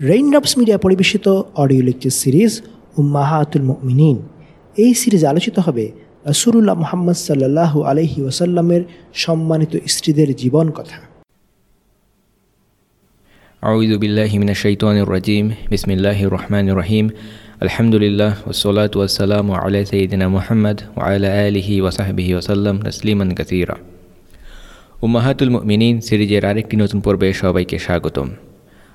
Raindrops media পরিবেশিত audio lecture series উম্মাহাতুল মিনীন এই সিরিজ আলোচিত হবে রসুরুল্লাহ মোহাম্মদ সাল্লাহ আলহি ওসাল্লামের সম্মানিত স্ত্রীদের জীবন কথা أعوذ بالله من الشيطان الرجيم بسم الله الرحمن الرحيم الحمد لله والصلاة والسلام على سيدنا محمد وعلى آله وصحبه وسلم تسليما كثيرا উম্মাহাতুল মিনীন সিরিজের আরেকটি নতুন পর্বে সবাইকে স্বাগতম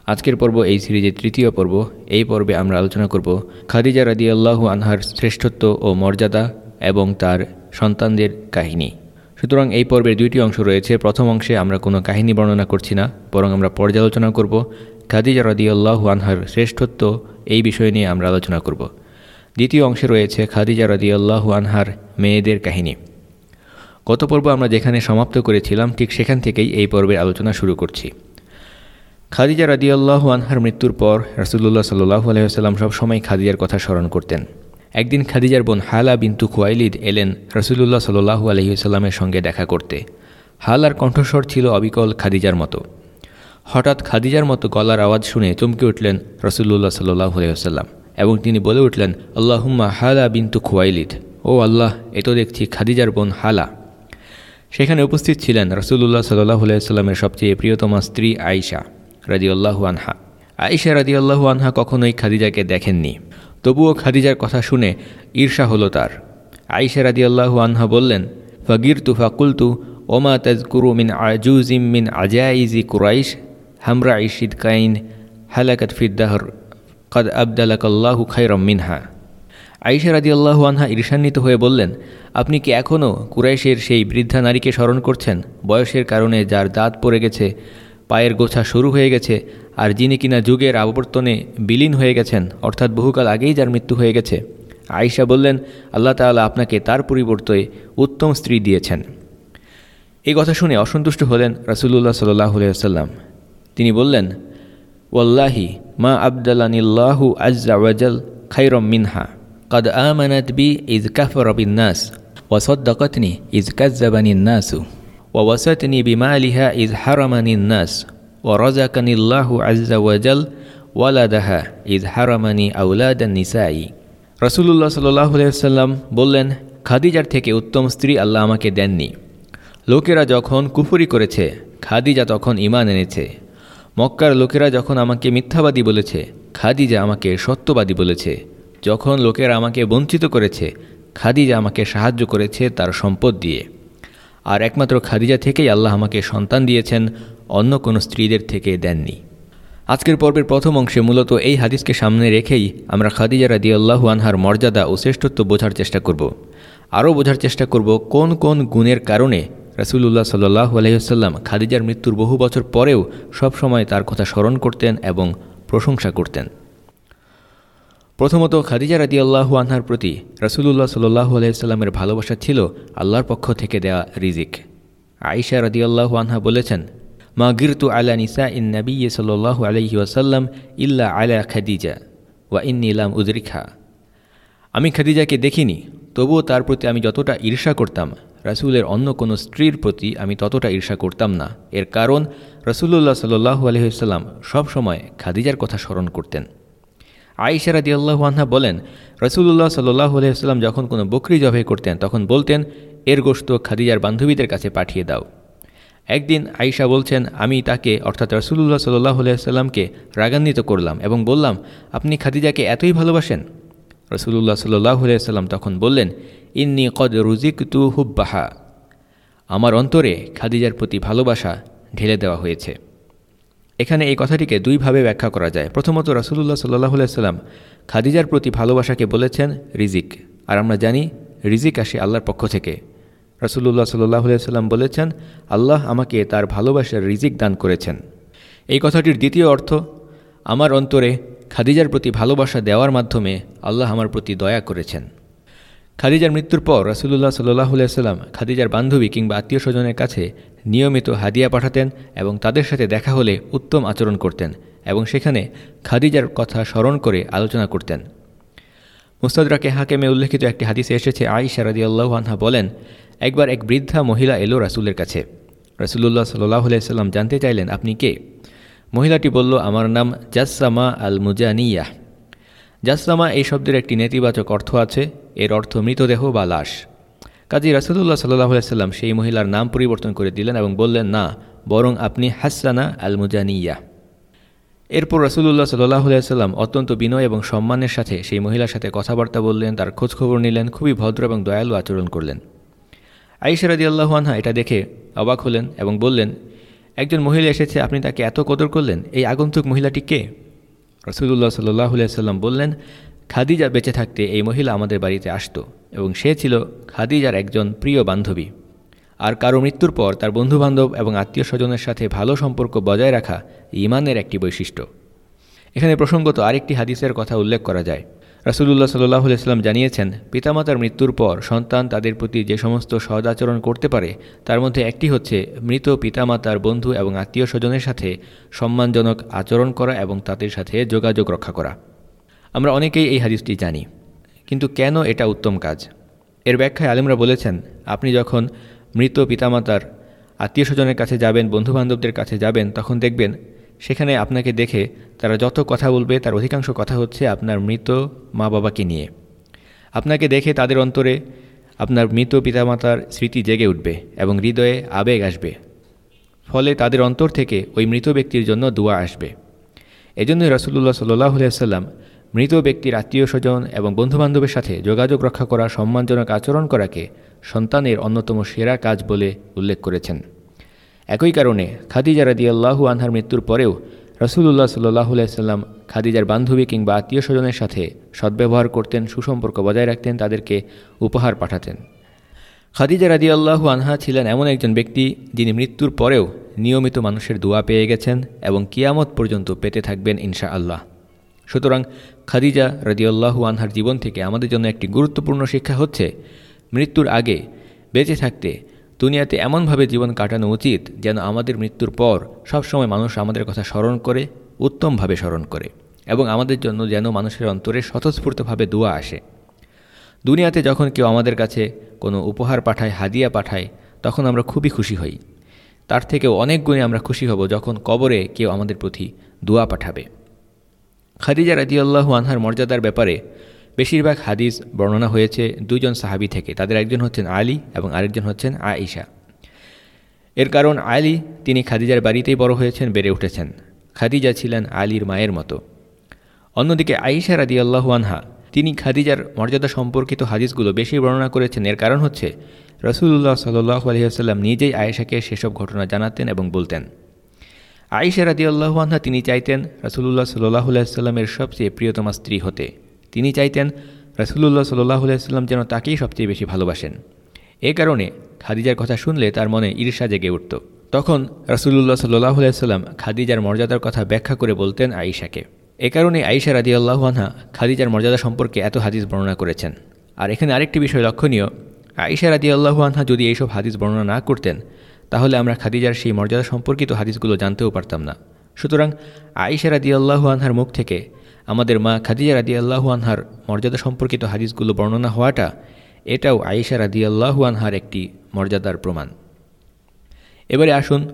আজকের পর্ব এই সিরিজের তৃতীয় পর্ব। এই পর্বে আমরা আলোচনা করব খাদিজা রাদিয়াল্লাহু আনহার শ্রেষ্ঠত্ব ও মর্যাদা এবং তার সন্তানদের কাহিনী। সুতরাং এই পর্বের দুইটি অংশ রয়েছে। প্রথম অংশে আমরা কোনো কাহিনী বর্ণনা করছি না, বরং আমরা পর্যালোচনা করব খাদিজা রাদিয়াল্লাহু আনহার শ্রেষ্ঠত্ব এই বিষয় নিয়ে আমরা আলোচনা করব। দ্বিতীয় অংশে রয়েছে খাদিজা রাদিয়াল্লাহু আনহার মেয়েদের কাহিনী। গত পর্ব আমরা যেখানে সমাপ্ত করেছিলাম, ঠিক সেখান থেকেই এই পর্বের আলোচনা শুরু করছি। খাদিজা রাদিয়াল্লাহু আনহার মৃত্যুর পর রাসুল্লাহ সাল্লাহ আলহিহাল্লাম সবসময় খাদিজার কথা স্মরণ করতেন। একদিন খাদিজার বোন হালা বিন্তু খুয়াইলিদ এলেন রসুল্লাহ সাল্লাহু আলহিউসাল্লামের সঙ্গে দেখা করতে। হালার কণ্ঠস্বর ছিল অবিকল খাদিজার মতো। হঠাৎ খাদিজার মতো গলার আওয়াজ শুনে চমকে উঠলেন রসুল্লাহ সাল্লাহু আলহিহাল্লাম এবং তিনি বলে উঠলেন, আল্লাহুম্মা হালা বিন্তু খুয়াইলিদ। ও আল্লাহ, এ তো দেখছি খাদিজার বোন হালা। সেখানে উপস্থিত ছিলেন রসুল্লাহ সাল্লাহ আলাইস্লামের সবচেয়ে প্রিয়তমা স্ত্রী আয়সা রাজিউল্লাহু আনহা। আয়সা রাজিউল্লাহু আনহা কখনোই খাদিজাকে দেখেননি। তবুও খাদিজার কথা শুনে ঈর্ষা হলো তার। আয়সা রাদিয়াল্লাহু আনহা বললেন ফগির তু ফাকুলতু ওমা তাজকুরু মিন আজুজিম মিন আজাইজি কুরাইশ, হামরা ইশিদ কাইন হালাকাত ফিদ্দাহর কদ আবদালাকাল্লাহু খাইরম মিনহা। আইসা রাদিয়াল্লাহু আনহা ঈর্ষান্বিত হয়ে বললেন, আপনি কি এখনও কুরাইশের সেই বৃদ্ধা নারীকে স্মরণ করছেন? বয়সের কারণে যার দাঁত পড়ে গেছে পায়ের গোছা শুরু হয়ে গেছে, আর যিনি কিনা যুগের আবর্তনে বিলীন হয়ে গেছেন, অর্থাৎ বহুকাল আগেই যার মৃত্যু হয়ে গেছে। আয়েশা বললেন, আল্লাহ তালা আপনাকে তার পরিবর্তে উত্তম স্ত্রী দিয়েছেন। এই কথা শুনে অসন্তুষ্ট হলেন রাসুল্লাহ সাল্লাহ সাল্লাম তিনি বললেন ওল্লাহি মা আবদালানিল্লাহু আজ্জাওয়াজাল খাইরম মিনহা, কদ আমানাত বি ইজ কাফর নাস নাস সদ্দকতনি ইজ কাজ্জাবানিন নাসু। ووستني بمالها إذ حرمني الناس ورزقني الله عز وجل ولدها إذ حرمني أولاد النساء রসুল্লাহ সাল্লাহ সাল্লাম বললেন খাদিজার থেকে উত্তম স্ত্রী আল্লাহ আমাকে দেননি লোকেরা যখন কুফুরি করেছে খাদিজা তখন ইমান এনেছে মক্কার লোকেরা যখন আমাকে মিথ্যাবাদী বলেছে খাদিজা আমাকে সত্যবাদী বলেছে যখন লোকেরা আমাকে বঞ্চিত করেছে খাদিজা আমাকে সাহায্য করেছে তার সম্পদ দিয়ে আর একমাত্র খাদিজা থেকেই আল্লাহ আমাকে সন্তান দিয়েছেন, অন্য কোনো স্ত্রীদের থেকে দেননি। আজকের পর্বের প্রথম অংশে মূলত এই হাদিসকে সামনে রেখেই আমরা খাদিজা রাদি আল্লাহু আনহার মর্যাদা ও শ্রেষ্ঠত্ব বোঝার চেষ্টা করব। আরও বোঝার চেষ্টা করব কোন কোন গুণের কারণে রাসুলুল্লাহ সাল্লাহ আলহিহাল্লাম খাদিজার মৃত্যুর বহু বছর পরেও সবসময় তার কথা স্মরণ করতেন এবং প্রশংসা করতেন। প্রথমত খাদিজা রাদি আল্লাহু আনহার প্রতি রসুল্লাহ সাল্লাহু আলাইস্লামের ভালোবাসা ছিল আল্লাহর পক্ষ থেকে দেয়া রিজিক। আইসা রাদি আল্লাহু আনহা বলেছেন, মা গিরতু আলা নিসা ইন নবী সাল্লাহু আলহি ওয়াসাল্লাম ইল্লা আলা খাদিজা ওয়া ইন ইলাম উজরিখা আমি খাদিজাকে দেখিনি, তবুও তার প্রতি আমি যতটা ঈর্ষা করতাম, রাসুলের অন্য কোনো স্ত্রীর প্রতি আমি ততটা ঈর্ষা করতাম না। এর কারণ রসুল্লাহ সাল্লু আলহিসাল্লাম সবসময় খাদিজার কথা স্মরণ করতেন। আইসা রাদি আনহা বলেন রসুল্লাহ সাল্লাহ আলহিহাল্লাম যখন কোনো বকরি জবাই করতেন, তখন বলতেন, এর গোস্ত খাদিজার বান্ধবীদের কাছে পাঠিয়ে দাও। একদিন আইসা বলছেন, আমি তাকে, অর্থাৎ রসুল্লাহ সাল্লাহ আলাইসাল্লামকে রাগান্বিত করলাম এবং বললাম, আপনি খাদিজাকে এতই ভালোবাসেন? রসুল্লাহ সাল্লাহ আলাইসাল্লাম তখন বললেন, ইন্নি কদ রুজিক তু হুব্বাহা। আমার অন্তরে খাদিজার প্রতি ভালোবাসা ঢেলে দেওয়া হয়েছে। এখানে এই কথাটিকে দুইভাবে ব্যাখ্যা করা যায়। প্রথমত রাসুলুল্লাহ সাল্লাহ সাল্লাম খাদিজার প্রতি ভালোবাসাকে বলেছেন রিজিক। আর আমরা জানি রিজিক আসে আল্লাহর পক্ষ থেকে। রাসুলুল্লাহ সাল্লাহ সাল্লাম বলেছেন, আল্লাহ আমাকে তার ভালোবাসার রিজিক দান করেছেন। এই কথাটির দ্বিতীয় অর্থ, আমার অন্তরে খাদিজার প্রতি ভালোবাসা দেওয়ার মাধ্যমে আল্লাহ আমার প্রতি দয়া করেছেন। খাদিজার মৃত্যুর পর রাসুলুল্লাহ সাল্লাহ সাল্লাম খাদিজার বান্ধবী কিংবা আত্মীয় স্বজনের কাছে নিয়মিত হাদিয়া পাঠাতেন এবং তাদের সাথে দেখা হলে উত্তম আচরণ করতেন এবং সেখানে খাদিজার কথা স্মরণ করে আলোচনা করতেন। মুস্তাদরাকে হাকেমে উল্লেখিত একটি হাদিসে এসেছে আইসা রাদি আনহা বলেন, একবার এক বৃদ্ধা মহিলা এলো রাসুলের কাছে। রাসুলুল্লাহ সাল্লাহ সাল্লাম জানতে চাইলেন, আপনি কে? মহিলাটি বলল, আমার নাম জাসামা আল মুজানিয়া জাসামা এই শব্দের একটি নেতিবাচক অর্থ আছে, এর অর্থ মৃতদেহ বা লাশ। কাজী রাসুলুল্লাহ সাল্লাহ সাল্লাম সেই মহিলার নাম পরিবর্তন করে দিলেন এবং বললেন, না, বরং আপনি হাসানা আল মুজানিয়া এরপর রসুল্লাহ সাল্লাহ সাল্লাম অত্যন্ত বিনয় এবং সম্মানের সাথে সেই মহিলার সাথে কথাবার্তা বললেন, তার খোঁজখবর নিলেন, খুবই ভদ্র এবং দয়ালু আচরণ করলেন। আইসারাদি আল্লাহানহা এটা দেখে অবাক হলেন এবং বললেন, একজন মহিলা এসেছে, আপনি তাকে এত কদর করলেন? এই আগন্তুক মহিলাটি কে? রসুল্লাহ সাল্লাহ সাল্লাম বললেন খাদিজা বেঁচে থাকতে এই মহিলা আমাদের বাড়িতে আসত এবং সে ছিল খাদিজার একজন প্রিয় বান্ধবী। আর কারও মৃত্যুর পর তার বন্ধুবান্ধব এবং আত্মীয় স্বজনের সাথে ভালো সম্পর্ক বজায় রাখা ইমানের একটি বৈশিষ্ট্য। এখানে প্রসঙ্গত আরেকটি হাদিসের কথা উল্লেখ করা যায়। রাসুলুল্লাহ সাল্লাহ সাল্লাম জানিয়েছেন, পিতামাতার মৃত্যুর পর সন্তান তাদের প্রতি যে সমস্ত সদাচরণ করতে পারে, তার মধ্যে একটি হচ্ছে মৃত পিতামাতার বন্ধু এবং আত্মীয় স্বজনের সাথে সম্মানজনক আচরণ করা এবং তাদের সাথে যোগাযোগ রক্ষা করা। আমরা অনেকেই এই হাদিসটি জানি, কিন্তু কেন এটা উত্তম কাজ? এর ব্যাখ্যায় আলিমরা বলেছেন, আপনি যখন মৃত পিতামাতার আত্মীয় স্বজনের কাছে যাবেন, বন্ধুবান্ধবদের কাছে যাবেন, তখন দেখবেন সেখানে আপনাকে দেখে তারা যত কথা বলবে, তার অধিকাংশ কথা হচ্ছে আপনার মৃত মা বাবাকে নিয়ে। আপনাকে দেখে তাদের অন্তরে আপনার মৃত পিতামাতার স্মৃতি জেগে উঠবে এবং হৃদয়ে আবেগ আসবে। ফলে তাদের অন্তর থেকে ওই মৃত ব্যক্তির জন্য দোয়া আসবে। এজন্যই রসুল্লাহ সাল্লাহ সাল্লাম মৃত ব্যক্তির আত্মীয় স্বজন এবং বন্ধুবান্ধবের সাথে যোগাযোগ রক্ষা করা, সম্মানজনক আচরণ করাকে সন্তানের অন্যতম সেরা কাজ বলে উল্লেখ করেছেন। একই কারণে খাদিজা আল্লাহু আনহার মৃত্যুর পরেও রসুল্লাহ সাল্লাহ খাদিজার বান্ধবী কিংবা আত্মীয় স্বজনের সাথে সদ্ব্যবহার করতেন, সুসম্পর্ক বজায় রাখতেন, তাদেরকে উপহার পাঠাতেন। খাদিজা রাদি আল্লাহু আনহা ছিলেন এমন একজন ব্যক্তি যিনি মৃত্যুর পরেও নিয়মিত মানুষের দোয়া পেয়ে গেছেন এবং কিয়ামত পর্যন্ত পেতে থাকবেন ইনশা আল্লাহ সুতরাং খাদিজা রদিউল্লাহু আনহার জীবন থেকে আমাদের জন্য একটি গুরুত্বপূর্ণ শিক্ষা হচ্ছে, মৃত্যুর আগে বেঁচে থাকতে দুনিয়াতে এমনভাবে জীবন কাটানো উচিত যেন আমাদের মৃত্যুর পর সবসময় মানুষ আমাদের কথা স্মরণ করে, উত্তমভাবে স্মরণ করে এবং আমাদের জন্য যেন মানুষের অন্তরে স্বতঃস্ফূর্তভাবে দোয়া আসে। দুনিয়াতে যখন কেউ আমাদের কাছে কোনো উপহার পাঠায়, হাদিয়া পাঠায়, তখন আমরা খুবই খুশি হই। তার থেকেও অনেক গুণে আমরা খুশি হব যখন কবরে কেউ আমাদের প্রতি দোয়া পাঠাবে। খাদিজা রাজিউল্লাহু আনহার মর্যাদার ব্যাপারে বেশিরভাগ হাদিস বর্ণনা হয়েছে দুজন সাহাবি থেকে। তাদের একজন হচ্ছেন আলী এবং আরেকজন হচ্ছেন আয়েশা। এর কারণ আলী, তিনি খাদিজার বাড়িতেই বড় হয়েছেন, বেড়ে উঠেছেন। খাদিজা ছিলেন আলীর মায়ের মতো। অন্যদিকে আয়েশা রাদি আল্লাহু আনহা, তিনি খাদিজার মর্যাদা সম্পর্কিত হাদিসগুলো বেশি বর্ণনা করেছেন। এর কারণ হচ্ছে রসুল্লাহ সাল্লাহ আলহিহাস্লাম নিজেই আয়েশাকে সেসব ঘটনা জানাতেন এবং বলতেন। আয়েশা রাদি আল্লাহানহা তিনি চাইতেন রসুল্লাহ সাল্লাহ সবচেয়ে প্রিয়তমা স্ত্রী হতে। তিনি চাইতেন রসুল্লাহ সাল্লাহ যেন তাকেই সবচেয়ে বেশি ভালোবাসেন। এ কারণে খাদিজার কথা শুনলে তার মনে ঈর্ষা জেগে উঠত। তখন রসুল্লাহ সাল্লাহ আলাইস্লাম খাদিজার মর্যাদার কথা ব্যাখ্যা করে বলতেন আয়েশাকে। এ কারণে আয়েশা রাদি আল্লাহানহা খাদিজার মর্যাদা সম্পর্কে এত হাদিস বর্ণনা করেছেন। আর এখানে আরেকটি বিষয় লক্ষণীয়, আয়েশা রাদি আল্লাহানহা যদি এইসব হাদিস বর্ণনা না করতেন তাহলে আমরা খাদিজার সেই মর্যাদা সম্পর্কিত হাদিসগুলো জানতেও পারতাম না। সুতরাং আয়েশা রাদি আল্লাহু আনহার মুখ থেকে আমাদের মা খাদিজা রাদি আল্লাহু আনহার মর্যাদা সম্পর্কিত হাদিসগুলো বর্ণনা হওয়াটা এটাও আয়েশা রাদি আল্লাহু আনহার একটি মর্যাদার প্রমাণ। এবারে আসুন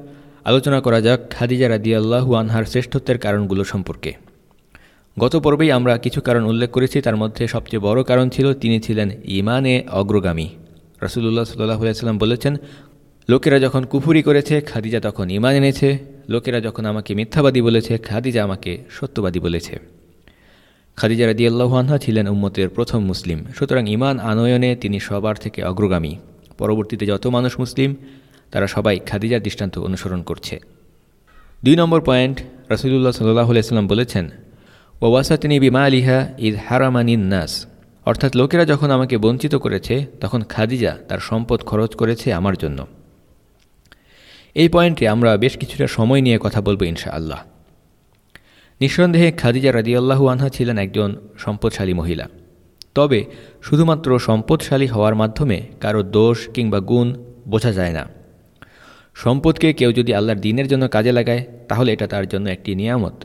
আলোচনা করা যাক খাদিজা রাদি আল্লাহু আনহার শ্রেষ্ঠত্বের কারণগুলো সম্পর্কে। গত পর্বেই আমরা কিছু কারণ উল্লেখ করেছি, তার মধ্যে সবচেয়ে বড় কারণ ছিল তিনি ছিলেন ইমানে অগ্রগামী। রসুল্লাহ সাল্লাহ সাল্লাম বলেছেন লোকেরা যখন কুফুরি করেছে, খাদিজা তখন ইমান এনেছে। লোকেরা যখন আমাকে মিথ্যাবাদী বলেছে, খাদিজা আমাকে সত্যবাদী বলেছে। খাদিজা রাদি আল্লাহানহা ছিলেন উম্মতের প্রথম মুসলিম। সুতরাং ইমান আনয়নে তিনি সবার থেকে অগ্রগামী। পরবর্তীতে যত মানুষ মুসলিম, তারা সবাই খাদিজার দৃষ্টান্ত অনুসরণ করছে। দুই নম্বর পয়েন্ট রসুল্লাহ সাল্লাহ আলাইসাল্লাম বলেছেন ওয়াসা তিনি বিমা আলিহা ইদ হারামানিন নাস। অর্থাৎ লোকেরা যখন আমাকে বঞ্চিত করেছে, তখন খাদিজা তার সম্পদ খরচ করেছে আমার জন্য। এই পয়েন্টে আমরা বেশ কিছুটা সময় নিয়ে কথা বলব ইনশাআল্লাহ। নিঃসন্দেহে খাদিজা রাদিয়াল্লাহু আনহা ছিলেন একজন সম্পদশালী মহিলা। তবে শুধুমাত্র সম্পদশালী হওয়ার মাধ্যমে কারও দোষ কিংবা গুণ বোঝা যায় না। সম্পদকে কেউ যদি আল্লাহর দিনের জন্য কাজে লাগায়, তাহলে এটা তার জন্য একটি নিয়ামত।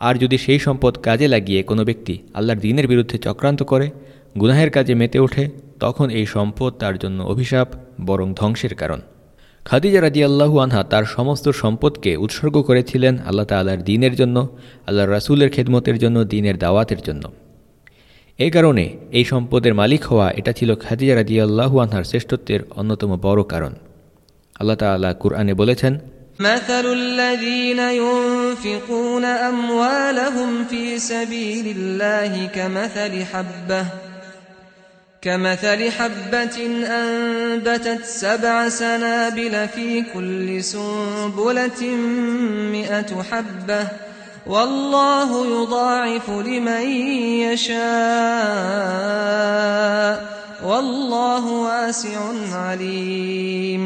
আর যদি সেই সম্পদ কাজে লাগিয়ে কোনো ব্যক্তি আল্লাহর দিনের বিরুদ্ধে চক্রান্ত করে, গুনাহের কাজে মেতে ওঠে, তখন এই সম্পদ তার জন্য অভিশাপ বরং ধ্বংসের কারণ। খাদিজা রাজি আল্লাহু আনহা তার সমস্ত সম্পদকে উৎসর্গ করেছিলেন আল্লাহ তাল্লাহর দিনের জন্য আল্লাহ রাসুলের খেদমতের জন্য দিনের দাওয়াতের জন্য এ কারণে এই সম্পদের মালিক হওয়া এটা ছিল খাদিজা রাজি আল্লাহু আনহার শ্রেষ্ঠত্বের অন্যতম বড় কারণ আল্লাহ তাল্লাহ কুরআনে বলেছেন مثل الذين ينفقون أموالهم في سبيل الله كمثل حبة كمثل حبة أنبتت سبع سنابل في كل سنبلة مئة حبة والله يضاعف لمن يشاء والله واسع عليم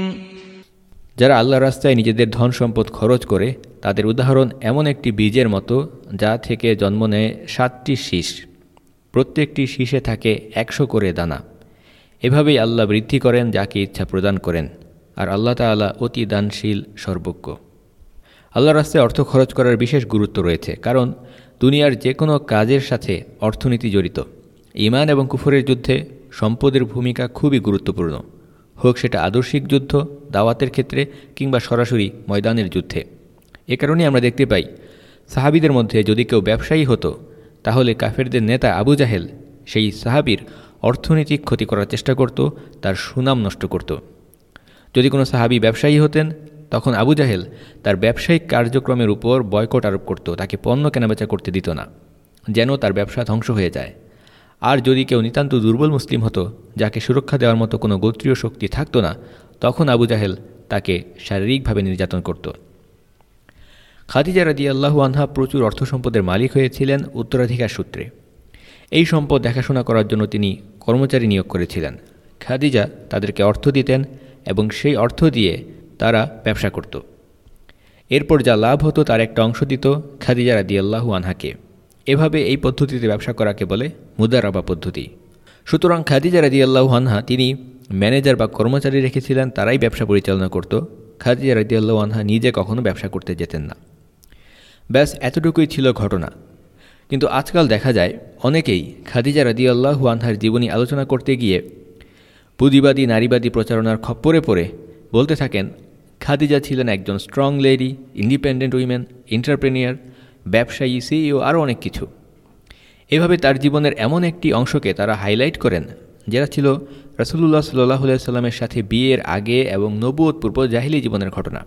যারা আল্লাহ রাস্তায় নিজেদের ধন সম্পদ খরচ করে তাদের উদাহরণ এমন একটি বীজের মতো যা থেকে জন্ম নেয় সাতটি শীষ প্রত্যেকটি শীষে থাকে একশো করে দানা। এভাবেই আল্লাহ বৃদ্ধি করেন, যাকে ইচ্ছা প্রদান করেন। আর আল্লাহ তাআলা অতি দানশীল, সর্বজ্ঞ। আল্লাহ রাস্তায় অর্থ খরচ করার বিশেষ গুরুত্ব রয়েছে, কারণ দুনিয়ার যে কোনো কাজের সাথে অর্থনীতি জড়িত। ইমান এবং কুফরের যুদ্ধে সম্পদের ভূমিকা খুবই গুরুত্বপূর্ণ। হোক সেটা আদর্শিক যুদ্ধ, দাওয়াতের ক্ষেত্রে কিংবা সরাসরি ময়দানের যুদ্ধে। এ কারণেই আমরা দেখতে পাই, সাহাবিদের মধ্যে যদি কেউ ব্যবসায়ী হতো তাহলে কাফেরদের নেতা আবু জাহেল সেই সাহাবির অর্থনৈতিক ক্ষতি করার চেষ্টা করত, তার সুনাম নষ্ট করত। যদি কোনো সাহাবি ব্যবসায়ী হতেন, তখন আবু জাহেল তার ব্যবসায়িক কার্যক্রমের উপর বয়কট আরোপ করত, তাকে পণ্য কেনাবেচা করতে দিত না, যেন তার ব্যবসা ধ্বংস হয়ে যায়। আর যদি কেউ নিতান্ত দুর্বল মুসলিম হতো, যাকে সুরক্ষা দেওয়ার মতো কোনো গোত্রীয় শক্তি থাকতো না, তখন আবু জাহেল তাকে শারীরিকভাবে নির্যাতন করত। খাদিজা রাদি আল্লাহু আনহা প্রচুর অর্থ সম্পদের মালিক হয়েছিলেন উত্তরাধিকার সূত্রে। এই সম্পদ দেখাশোনা করার জন্য তিনি কর্মচারী নিয়োগ করেছিলেন। খাদিজা তাদেরকে অর্থ দিতেন এবং সেই অর্থ দিয়ে তারা ব্যবসা করত। এরপর যা লাভ হতো তার একটা অংশ দিত খাদিজা রাদি আল্লাহু আনহাকে। এভাবে এই পদ্ধতিতে ব্যবসা করাকে বলে মুদারাবা পদ্ধতি। সুতরাং খাদিজা রাদি আল্লাহু আনহা তিনি ম্যানেজার বা কর্মচারী রেখেছিলেন, তারাই ব্যবসা পরিচালনা করত। খাদিজা রাদি আল্লাহু আনহা নিজে কখনো ব্যবসা করতে যেতেন না। ব্যাস, এতটুকুই ছিল ঘটনা। কিন্তু আজকাল দেখা যায়, অনেকেই খাদিজা রাদি আল্লাহু আনহার জীবনী আলোচনা করতে গিয়ে পুঁজিবাদী, নারীবাদী প্রচারণার খপ্পরে পড়ে বলতে থাকেন, খাদিজা ছিলেন একজন strong lady independent women entrepreneur ব্যবসায়ী সিইও আরও অনেক কিছু। এভাবে তার জীবনের এমন একটি অংশকে তারা হাইলাইট করেন, যেটা ছিল রসুল্লাহ সাল্লাহ সাল্লামের সাথে বিয়ের আগে এবং নবুয় পূর্ব জাহিলি জীবনের ঘটনা।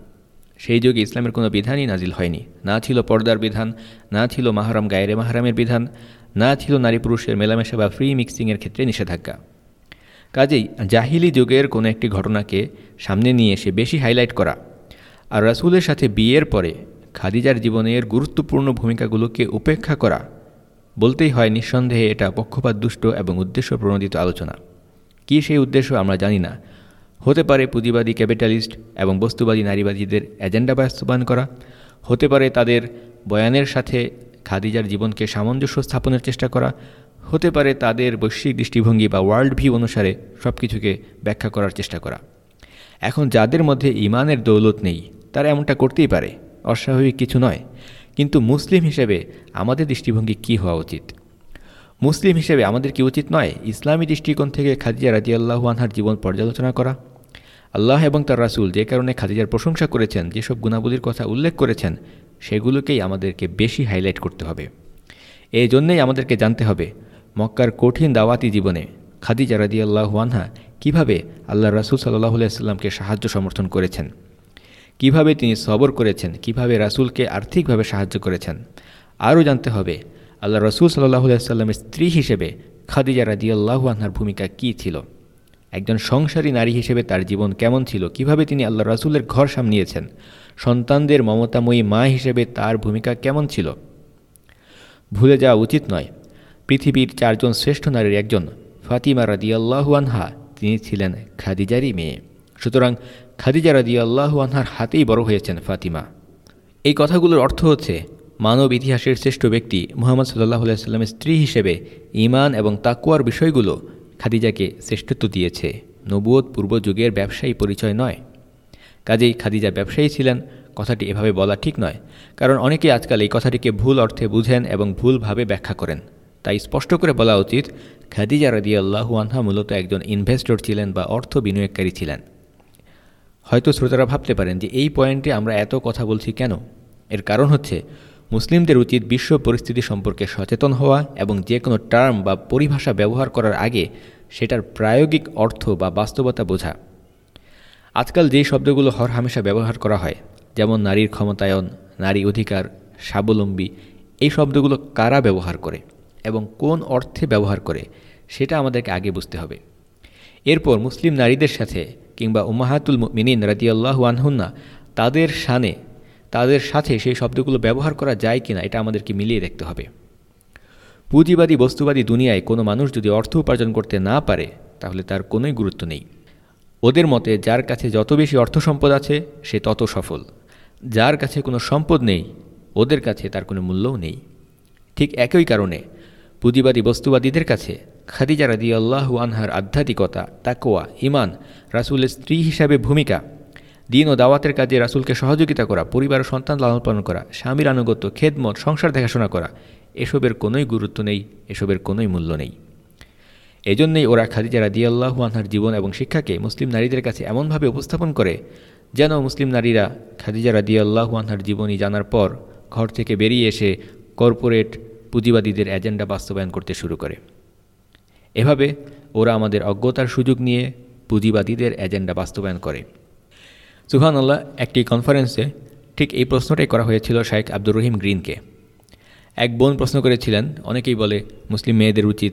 সেই যুগে ইসলামের কোনো বিধানই নাজিল হয়নি। না ছিল পর্দার বিধান, না ছিল মাহারাম গায়েরে মাহারামের বিধান, না ছিল নারী পুরুষের মেলামেশা বা ফ্রি মিক্সিংয়ের ক্ষেত্রে নিষেধাজ্ঞা। কাজেই জাহিলি যুগের কোনো একটি ঘটনাকে সামনে নিয়ে এসে বেশি হাইলাইট করা আর রাসুলের সাথে বিয়ের পরে খাদিজার জীবনের গুরুত্বপূর্ণ ভূমিকাগুলোকে উপেক্ষা করা বলতেই হয় নিঃসন্দেহে এটা পক্ষপাত দুষ্ট এবং উদ্দেশ্য প্রণোদিত আলোচনা। কী সেই উদ্দেশ্য আমরা জানি না। হতে পারে পুঁজিবাদী ক্যাপিটালিস্ট এবং বস্তুবাদী নারীবাদীদের এজেন্ডা বাস্তবায়ন করা, হতে পারে তাদের বয়ানের সাথে খাদিজার জীবনকে সামঞ্জস্য স্থাপনের চেষ্টা করা, হতে পারে তাদের বৈশ্বিক দৃষ্টিভঙ্গি বা ওয়ার্ল্ড ভিউ অনুসারে সব কিছুকে ব্যাখ্যা করার চেষ্টা করা। এখন যাদের মধ্যে ইমানের দৌলত নেই, তারা এমনটা করতেই পারে, অস্বাভাবিক কিছু নয়। কিন্তু মুসলিম হিসেবে আমাদের দৃষ্টিভঙ্গি কী হওয়া উচিত? মুসলিম হিসেবে আমাদের কি উচিত নয় ইসলামী দৃষ্টিকোণ থেকে খাদিজা রাজি আল্লাহ আনহার জীবন পর্যালোচনা করা? আল্লাহ এবং তার রাসুল যে কারণে খাদিজার প্রশংসা করেছেন, যেসব গুণাবলীর কথা উল্লেখ করেছেন, সেগুলোকেই আমাদেরকে বেশি হাইলাইট করতে হবে। এই জন্যেই আমাদেরকে জানতে হবে, মক্কার কঠিন দাওয়াতি জীবনে খাদিজা রাদি আল্লাহ আনহা কীভাবে আল্লাহ রাসুল সাল্লাহ সাল্লামকে সাহায্য সমর্থন করেছেন? কীভাবে তিনি সবর করেছেন? কীভাবে রাসুলকে আর্থিকভাবে সাহায্য করেছেন? আরও জানতে হবে, আল্লাহ রসুল সাল্লাহ সাল্লামের স্ত্রী হিসেবে খাদিজা রাদি আল্লাহ আনহার ভূমিকা কী ছিল? একজন সংসারী নারী হিসেবে তার জীবন কেমন ছিল, কীভাবে তিনি আল্লাহ রাসুলের ঘর সামনিয়েছেন সন্তানদের মমতাময়ী মা হিসেবে তার ভূমিকা কেমন ছিল? ভুলে যাওয়া উচিত নয়, পৃথিবীর চারজন শ্রেষ্ঠ নারীর একজন, ফাতিমা রাদিয়াল্লাহু আনহা, তিনি ছিলেন খাদিজারই মেয়ে। সুতরাং খাদিজা রাদিয়াল্লাহু হাতেই বড় হয়েছেন ফাতিমা। এই কথাগুলোর অর্থ হচ্ছে, মানব ইতিহাসের শ্রেষ্ঠ ব্যক্তি মোহাম্মদ সাল্লাহ সাল্লামের স্ত্রী হিসেবে ইমান এবং তাকুয়ার বিষয়গুলো খাদিজাকে শ্রেষ্ঠত্ব দিয়েছে। নবুয়ত পূর্ব যুগের ব্যবসায়ী পরিচয় নয়। কাজেই খাদিজা ব্যবসায়ী ছিলেন, কথাটি এভাবে বলা ঠিক নয়, কারণ অনেকে আজকাল এই কথাটিকে ভুল অর্থে বুঝেন এবং ভুলভাবে ব্যাখ্যা করেন। তাই স্পষ্ট করে বলা উচিত, খাদিজা রাদি আল্লাহু আনহা মূলত একজন ইনভেস্টর ছিলেন বা অর্থ বিনিয়োগকারী ছিলেন। হয়তো শ্রোতারা ভাবতে পারেন যে এই পয়েন্টে আমরা এত কথা বলছি কেন? এর কারণ হচ্ছে মুসলিমদের উচিত বিশ্ব পরিস্থিতি সম্পর্কে সচেতন হওয়া এবং যে কোনো টার্ম বা পরিভাষা ব্যবহার করার আগে সেটার প্রায়োগিক অর্থ বা বাস্তবতা বোঝা। আজকাল যেই শব্দগুলো হর হামেশা ব্যবহার করা হয়, যেমন নারীর ক্ষমতায়ন, নারী অধিকার, স্বাবলম্বী, এই শব্দগুলো কারা ব্যবহার করে এবং কোন অর্থে ব্যবহার করে সেটা আমাদেরকে আগে বুঝতে হবে। এরপর মুসলিম নারীদের সাথে কিংবা উমাহাতুল মিনিন রাদিয়াল্লাহু আনহুন্না তাদের শানে তাদের সাথে সেই শব্দগুলো ব্যবহার করা যায় কিনা, এটা আমাদেরকে মিলিয়ে দেখতে হবে। পুঁজিবাদী বস্তুবাদী দুনিয়ায় কোনো মানুষ যদি অর্থ উপার্জন করতে না পারে, তাহলে তার কোনোই গুরুত্ব নেই। ওদের মতে, যার কাছে যত বেশি অর্থ সম্পদ আছে, সে তত সফল। যার কাছে কোনো সম্পদ নেই, ওদের কাছে তার কোনো মূল্যও নেই। ঠিক একই কারণে পুঁজিবাদী বস্তুবাদীদের কাছে খাদিজা রাদি আল্লাহু আনহার আধ্যাত্মিকতা তাকোয়া ইমান রাসুলের স্ত্রী হিসাবে ভূমিকা দিন ও দাওয়াতের কাজে রাসুলকে সহযোগিতা করা, পরিবার ও সন্তান লালন পালন করা, স্বামীর আনুগত্য, খেদমত, সংসার দেখাশোনা করা, এসবের কোনোই গুরুত্ব নেই, এসবের কোনোই মূল্য নেই। এজন্যই ওরা খাদিজা রাদিয়াল্লাহু আনহার জীবন এবং শিক্ষাকে মুসলিম নারীদের কাছে এমনভাবে উপস্থাপন করে যেন মুসলিম নারীরা খাদিজা রাদিয়াল্লাহু আনহার জীবনী জানার পর ঘর থেকে বেরিয়ে এসে কর্পোরেট পুঁজিবাদীদের এজেন্ডা বাস্তবায়ন করতে শুরু করে। এভাবে ওরা আমাদের অজ্ঞতার সুযোগ নিয়ে পুঁজিবাদীদের এজেন্ডা বাস্তবায়ন করে। সুহান আল্লাহ একটি কনফারেন্সে ঠিক এই প্রশ্নটাই করা হয়েছিল শাইখ আব্দুর রহিম গ্রিনকে। এক বোন প্রশ্ন করেছিলেন, অনেকেই বলে, মুসলিম মেয়েদের উচিত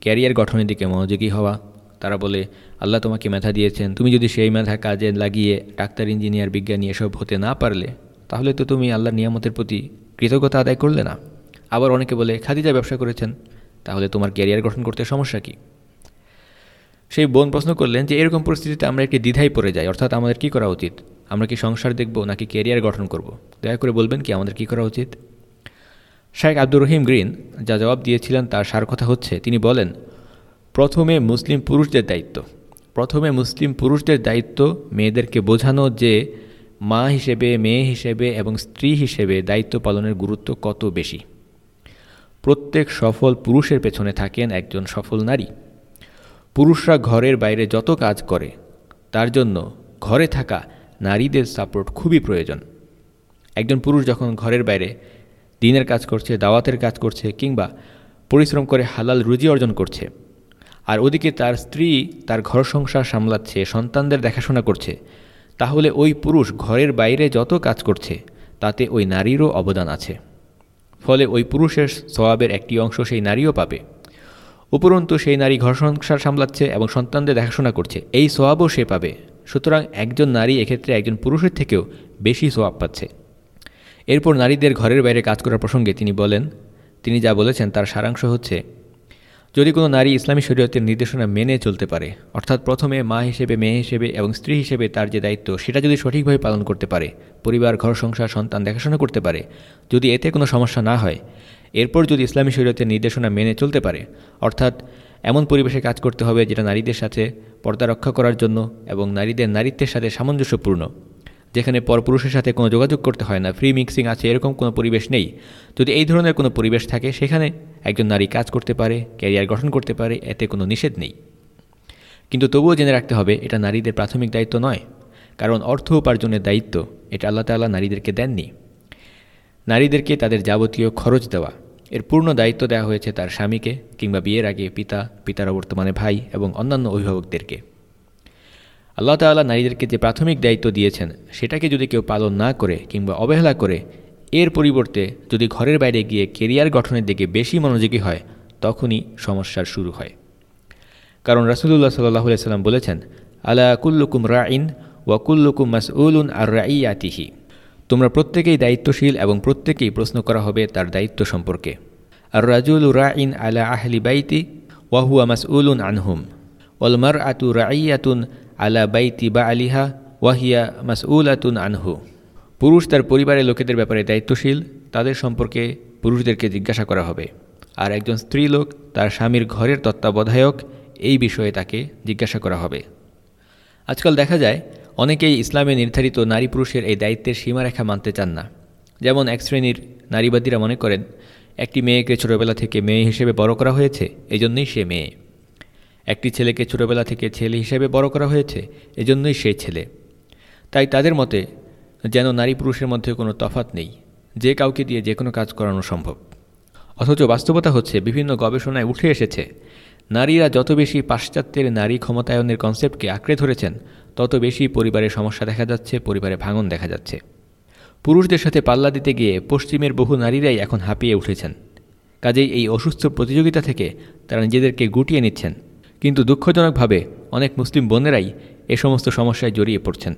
ক্যারিয়ার গঠনের দিকে মনোযোগী হওয়া। তারা বলে, আল্লাহ তোমাকে মেধা দিয়েছেন। তুমি যদি সেই মেধা কাজে লাগিয়ে ডাক্তার, ইঞ্জিনিয়ার, বিজ্ঞানী এসব হতে না পারলে, তাহলে তো তুমি আল্লাহর নিয়ামতের প্রতি কৃতজ্ঞতা আদায় করলে না। আবার অনেকে বলে, খাদিজা ব্যবসা করেছেন, তাহলে তোমার ক্যারিয়ার গঠন করতে সমস্যা কী? সেই বোন প্রশ্ন করলেন যে, এরকম পরিস্থিতিতে আমরা একটি দ্বিধায় পড়ে যাই, অর্থাৎ আমাদের কি করা উচিত? আমরা কি সংসার দেখব নাকি ক্যারিয়ার গঠন করব? দয়া করে বলবেন কি আমাদের কি করা উচিত? শাহেখ আব্দুর রহিম গ্রিন যা জবাব দিয়েছিলেন তার সার কথা হচ্ছে, তিনি বলেন, প্রথমে মুসলিম পুরুষদের দায়িত্ব। প্রথমে মুসলিম পুরুষদের দায়িত্ব মেয়েদেরকে বোঝানো যে, মা হিসেবে, মেয়ে হিসেবে এবং স্ত্রী হিসেবে দায়িত্ব পালনের গুরুত্ব কত বেশি। প্রত্যেক সফল পুরুষের পেছনে থাকেন একজন সফল নারী। পুরুষরা ঘরের বাইরে যত কাজ করে, তার জন্য ঘরে থাকা নারীদের সাপোর্ট খুবই প্রয়োজন। একজন পুরুষ যখন ঘরের বাইরে দিনের কাজ করছে, দাওয়াতের কাজ করছে কিংবা পরিশ্রম করে হালাল রুজি অর্জন করছে, আর ওদিকে তার স্ত্রী তার ঘর সংসার সামলাচ্ছে, সন্তানদের দেখাশোনা করছে, তাহলে ওই পুরুষ ঘরের বাইরে যত কাজ করছে, তাতে ওই নারীরও অবদান আছে। ফলে ওই পুরুষের স্বভাবের একটি অংশ সেই নারীও পাবে। উপরন্তু সেই নারী ঘর সংসার সামলাচ্ছে এবং সন্তানদের দেখাশোনা করছে। এই সোয়াবও সে পাবে। সুতরাং একজন নারী এক্ষেত্রে একজন পুরুষের থেকেও বেশি সোয়াব পাচ্ছে। এরপর নারীদের ঘরের বাইরে কাজ করার প্রসঙ্গে তিনি বলেন, তিনি যা বলেছেন তার সারাংশ হচ্ছে, যদি কোনো নারী ইসলামী শরীয়তের নির্দেশনা মেনে চলতে পারে, অর্থাৎ প্রথমে মা হিসেবে, মেয়ে হিসেবে এবং স্ত্রী হিসেবে তার যে দায়িত্ব, সেটা যদি সঠিকভাবে পালন করতে পারে, পরিবার, ঘর সংসার, সন্তান দেখাশোনা করতে পারে, যদি এতে কোনো সমস্যা না হয় এরপর যদি ইসলামী শরীয়তের নির্দেশনা মেনে চলতে পারে, অর্থাৎ এমন পরিবেশে কাজ করতে হবে যেটা নারীদের সাথে পর্দা রক্ষা করার জন্য এবং নারীদের নারীত্বের সাথে সামঞ্জস্যপূর্ণ, যেখানে পরপুরুষের সাথে কোনো যোগাযোগ করতে হয় না ফ্রি মিক্সিং আছে, এরকম কোনো পরিবেশ নেই। যদি এই ধরনের কোনো পরিবেশ থাকে, সেখানে একজন নারী কাজ করতে পারে ক্যারিয়ার গঠন করতে পারে, এতে কোনো নিষেধ নেই। কিন্তু তবুও জেনে রাখতে হবে, এটা নারীদের প্রাথমিক দায়িত্ব নয়, কারণ অর্থ উপার্জনের দায়িত্ব, এটা আল্লাহ তাল্লাহ নারীদেরকে দেননি। নারীদেরকে তাদের যাবতীয় খরচ দেওয়া এর পূর্ণ দায়িত্ব দেওয়া হয়েছে তার স্বামীকে কিংবা বিয়ের আগে পিতা, পিতার বর্তমানে ভাই এবং অন্যান্য অভিভাবকদেরকে। আল্লাহ তাল্লাহ নারীদেরকে যে প্রাথমিক দায়িত্ব দিয়েছেন, সেটাকে যদি কেউ পালন না করে কিংবা অবহেলা করে, এর পরিবর্তে যদি ঘরের বাইরে গিয়ে কেরিয়ার গঠনের দিকে বেশি মনোযোগী হয়, তখনই সমস্যার শুরু হয়। কারণ রাসুলুল্লাহ সাল্লাহ সাল্লাম বলেছেন, আলা কুল্লুকুম রাইন ওয়াকুল্লুকুম মাসউলুন আর রাইয়াতিহি। তোমরা প্রত্যেকেই দায়িত্বশীল এবং প্রত্যেকেই প্রশ্ন করা হবে তার দায়িত্ব সম্পর্কে। আর রাজুল রাইন আলা আহলি বাইতি ওয়াহুয়া মাসউলুন আনহুম। ওলমার আতু রাইয়াতুন আলা বাইতি বা আলিহা ওয়াহিয়া মাস উল মাসউলাতুন আনহু। পুরুষ তার পরিবারের লোকেদের ব্যাপারে দায়িত্বশীল, তাদের সম্পর্কে পুরুষদেরকে জিজ্ঞাসা করা হবে। আর একজন স্ত্রী লোক তার স্বামীর ঘরের তত্ত্বাবধায়ক, এই বিষয়ে তাকে জিজ্ঞাসা করা হবে। আজকাল দেখা যায় অনেকেই ইসলামে নির্ধারিত নারী পুরুষের এই দায়িত্বের সীমারেখা মানতে চান না। যেমন এক শ্রেণির নারীবাদীরা মনে করেন, একটি মেয়েকে ছোটোবেলা থেকে মেয়ে হিসেবে বড় করা হয়েছে, এজন্যই সে মেয়ে। একটি ছেলেকে ছোটোবেলা থেকে ছেলে হিসেবে বড় করা হয়েছে, এজন্যই সে ছেলে। তাই তাদের মতে, যেন নারী পুরুষের মধ্যে কোনো তফাত নেই, যে কাউকে দিয়ে যে কোনো কাজ করানো সম্ভব। অথচ বাস্তবতা হচ্ছে, বিভিন্ন গবেষণায় উঠে এসেছে, নারীরা যত বেশি পাশ্চাত্যের নারী ক্ষমতায়নের কনসেপ্টকে আঁকড়ে ধরেছেন তত বেশি পরিবারের সমস্যা দেখা যাচ্ছে, পরিবারে ভাঙন দেখা যাচ্ছে। পুরুষদের সাথে পাল্লা দিতে গিয়ে পশ্চিমের বহু নারীরাই এখন হাঁপিয়ে উঠেছেন। কাজেই এই অসুস্থ প্রতিযোগিতা থেকে তারা নিজেদেরকে গুটিয়ে নিচ্ছেন। কিন্তু দুঃখজনকভাবে অনেক মুসলিম বোনেরাই এ সমস্ত সমস্যায় জড়িয়ে পড়ছেন।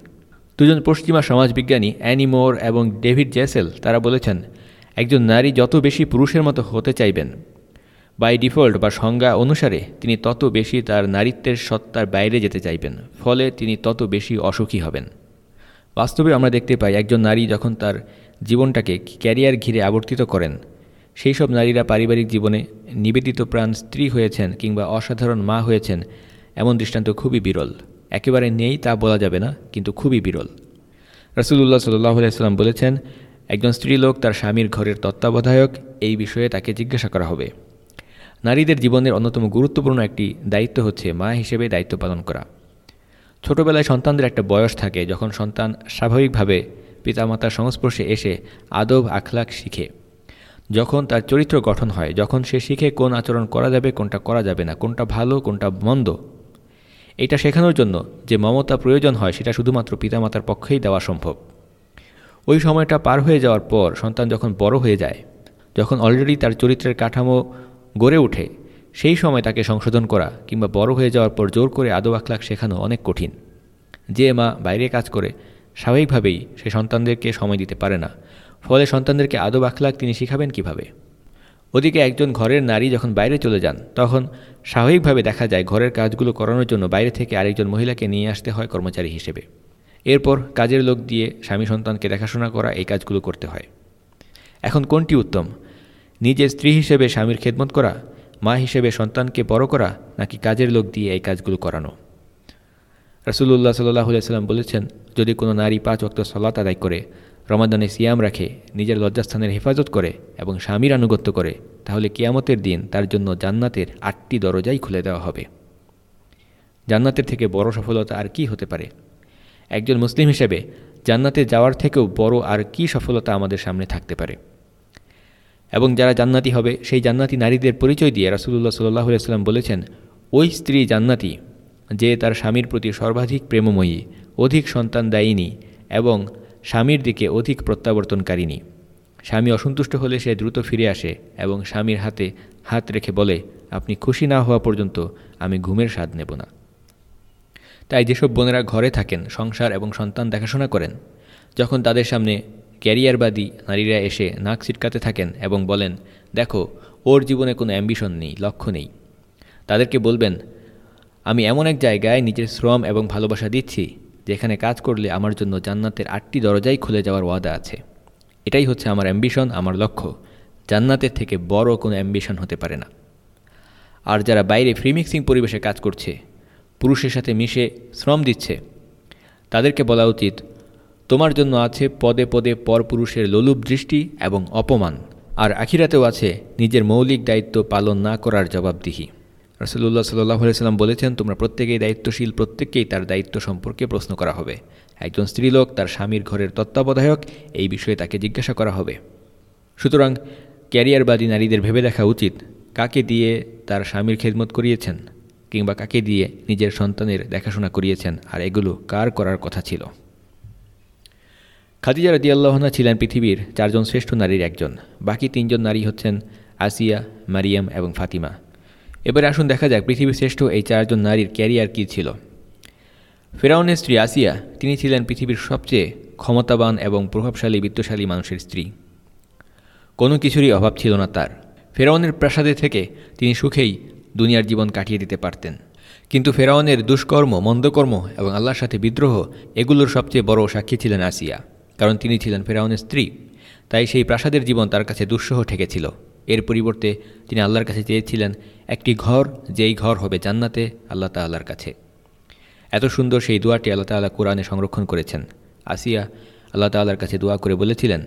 দুজন পশ্চিমা সমাজবিজ্ঞানী অ্যানিমোর এবং ডেভিড জেসেল তারা বলেছেন, একজন নারী যত বেশি পুরুষের মতো হতে চাইবেন বাই ডিফল্ট বা সংজ্ঞা অনুসারে, তিনি তত বেশি তার নারীত্বের সত্তার বাইরে যেতে চাইবেন, ফলে তিনি তত বেশি অসুখী হবেন। বাস্তবে আমরা দেখতে পাই একজন নারী যখন তার জীবনটাকে ক্যারিয়ার ঘিরে আবর্তিত করেন, সেই সব নারীরা পারিবারিক জীবনে নিবেদিত প্রাণ স্ত্রী হয়েছেন কিংবা অসাধারণ মা হয়েছেন, এমন দৃষ্টান্ত খুবই বিরল। একেবারে নেই তা বলা যাবে না, কিন্তু খুবই বিরল। রসুল্লাহ সাল্লাহ সাল্লাম বলেছেন, একজন স্ত্রীলোক তার স্বামীর ঘরের তত্ত্বাবধায়ক, এই বিষয়ে তাকে জিজ্ঞাসা করা হবে। নারীদের জীবনের অন্যতম গুরুত্বপূর্ণ একটি দায়িত্ব হচ্ছে মা হিসেবে দায়িত্ব পালন করা। ছোটবেলায় সন্তানদের একটা বয়স থাকে যখন সন্তান স্বাভাবিকভাবে পিতামাতার সংস্পর্শে এসে আদব আখলাক শিখে। যখন তার চরিত্র গঠন হয়, যখন সে শিখে কোন আচরণ করা যাবে, কোনটা করা যাবে না, কোনটা ভালো, কোনটা মন্দ। এটা শেখানোর জন্য যে মমতা প্রয়োজন হয়, সেটা শুধুমাত্র পিতামাতার পক্ষেই দেওয়া সম্ভব। ওই সময়টা পার হয়ে যাওয়ার পর সন্তান যখন বড় হয়ে যায়, যখন অলরেডি তার চরিত্রের কাঠামো গড়ে ওঠে। সেই সময় তাকে সংশোধন করা কিংবা বড় হয়ে যাওয়ার পর জোর করে আদব আখলাক শেখানো অনেক কঠিন। যে মা বাইরে কাজ করে, স্বাভাবিকভাবেই সে সন্তানদেরকে সময় দিতে পারে না। ফলে সন্তানদেরকে আদব আখলাক তিনি শিখাবেন কীভাবে? ওদিকে একজন ঘরের নারী যখন বাইরে চলে যান, তখন স্বাভাবিকভাবে দেখা যায় ঘরের কাজগুলো করানোর জন্য বাইরে থেকে আরেকজন মহিলাকে নিয়ে আসতে হয় কর্মচারী হিসেবে। এরপর কাজের লোক দিয়ে স্বামী সন্তানকে দেখাশোনা করা এই কাজগুলো করতে হয়। এখন কোনটি উত্তম? নিজের স্ত্রী হিসেবে স্বামীর খেদমত করা, মা হিসেবে সন্তানকে বড় করা, নাকি কাজের লোক দিয়ে এই কাজগুলো করানো? রাসুল্লাহ সাল্লাহ সাল্লাম বলেছেন, যদি কোনো নারী পাঁচ অক্ত সলাত আদায় করে, রমাদানে সিয়াম রাখে, নিজের লজ্জাস্থানের হেফাজত করে এবং স্বামীর আনুগত্য করে, তাহলে কিয়ামতের দিন তার জন্য জান্নাতের আটটি দরজাই খুলে দেওয়া হবে। জান্নাতের থেকে বড় সফলতা আর কি হতে পারে? একজন মুসলিম হিসেবে জান্নাতে যাওয়ার থেকেও বড় আর কি সফলতা আমাদের সামনে থাকতে পারে? এবং যারা জান্নাতি হবে, সেই জান্নাতি নারীদের পরিচয় দিয়ে রাসুল্লাহ সাল্লাহ সাল্লাম বলেছেন, ওই স্ত্রী জান্নাতি, যে তার স্বামীর প্রতি সর্বাধিক প্রেমময়ী, অধিক সন্তান দায়িনী এবং স্বামীর দিকে অধিক প্রত্যাবর্তনকারিনী। স্বামী অসন্তুষ্ট হলে সে দ্রুত ফিরে আসে এবং স্বামীর হাতে হাত রেখে বলে, আপনি খুশি না হওয়া পর্যন্ত আমি ঘুমের স্বাদ নেব না তাই যেসব বোনেরা ঘরে থাকেন, সংসার এবং সন্তান দেখাশোনা করেন, যখন তাদের সামনে ক্যারিয়ারবাদী নারীরা এসে নাক ছিটকাতে থাকেন এবং বলেন, দেখো, ওর জীবনে কোনো অ্যাম্বিশন নেই, লক্ষ্য নেই। তাদেরকে বলবেন, আমি এমন এক জায়গায় নিজের শ্রম এবং ভালোবাসা দিচ্ছি, যেখানে কাজ করলে আমার জন্য জান্নাতের আটটি দরজাই খুলে যাওয়ার ওয়াদা আছে। এটাই হচ্ছে আমার অ্যাম্বিশন, আমার লক্ষ্য। জান্নাতের থেকে বড় কোনো অ্যাম্বিশন হতে পারে না। আর যারা বাইরে ফ্রি মিক্সিং পরিবেশে কাজ করছে, পুরুষের সাথে মিশে শ্রম দিচ্ছে, তাদেরকে বলা উচিত তোমার জন্য আছে পদে পদে পরপুরুষের লোলুপ দৃষ্টি এবং অপমান। আর আখিরাতেও আছে নিজের মৌলিক দায়িত্ব পালন না করার জবাবদিহি। রসুল্লাহ সাল্লাহ সাল্লাম বলেছেন, তোমরা প্রত্যেকেই দায়িত্বশীল, প্রত্যেককেই তার দায়িত্ব সম্পর্কে প্রশ্ন করা হবে। একজন স্ত্রীলোক তার স্বামীর ঘরের তত্ত্বাবধায়ক, এই বিষয়ে তাকে জিজ্ঞাসা করা হবে। সুতরাং ক্যারিয়ারবাদী নারীদের ভেবে দেখা উচিত কাকে দিয়ে তার স্বামীর খেদমত করিয়েছেন কিংবা কাকে দিয়ে নিজের সন্তানের দেখাশোনা করিয়েছেন, আর এগুলো কার করার কথা ছিল? খাদিজা রদিয়াল্লাহনা ছিলেন পৃথিবীর চারজন শ্রেষ্ঠ নারীর একজন। বাকি তিনজন নারী হচ্ছেন আসিয়া, মারিয়াম এবং ফাতিমা। এবারে আসুন দেখা যাক পৃথিবীর শ্রেষ্ঠ এই চারজন নারীর ক্যারিয়ার কী ছিল। ফেরাউনের স্ত্রী আসিয়া, তিনি ছিলেন পৃথিবীর সবচেয়ে ক্ষমতাবান এবং প্রভাবশালী, বিত্তশালী মানুষের স্ত্রী। কোনো কিছুরই অভাব ছিল না তার। ফেরাউনের প্রাসাদে থেকে তিনি সুখেই দুনিয়ার জীবন কাটিয়ে দিতে পারতেন। কিন্তু ফেরাউনের দুষ্কর্ম, মন্দকর্ম এবং আল্লাহর সাথে বিদ্রোহ, এগুলোর সবচেয়ে বড় সাক্ষী ছিলেন আসিয়া। কারণ তিনি ছিলেন ফেরাউনের স্ত্রী তাই সেই প্রাসাদের জীবন তার কাছে দুঃসহ ঠেকেছিল এর পরিবর্তে তিনি আল্লাহর কাছে চেয়েছিলেন একটি ঘর যেই ঘর হবে জান্নাতে আল্লাহ তাল্লাহর কাছে এত সুন্দর সেই দোয়াটি আল্লাহ তাল্লাহ কোরআনে সংরক্ষণ করেছেন আসিয়া আল্লাহ তাল্লাহর কাছে দোয়া করে বলেছিলেন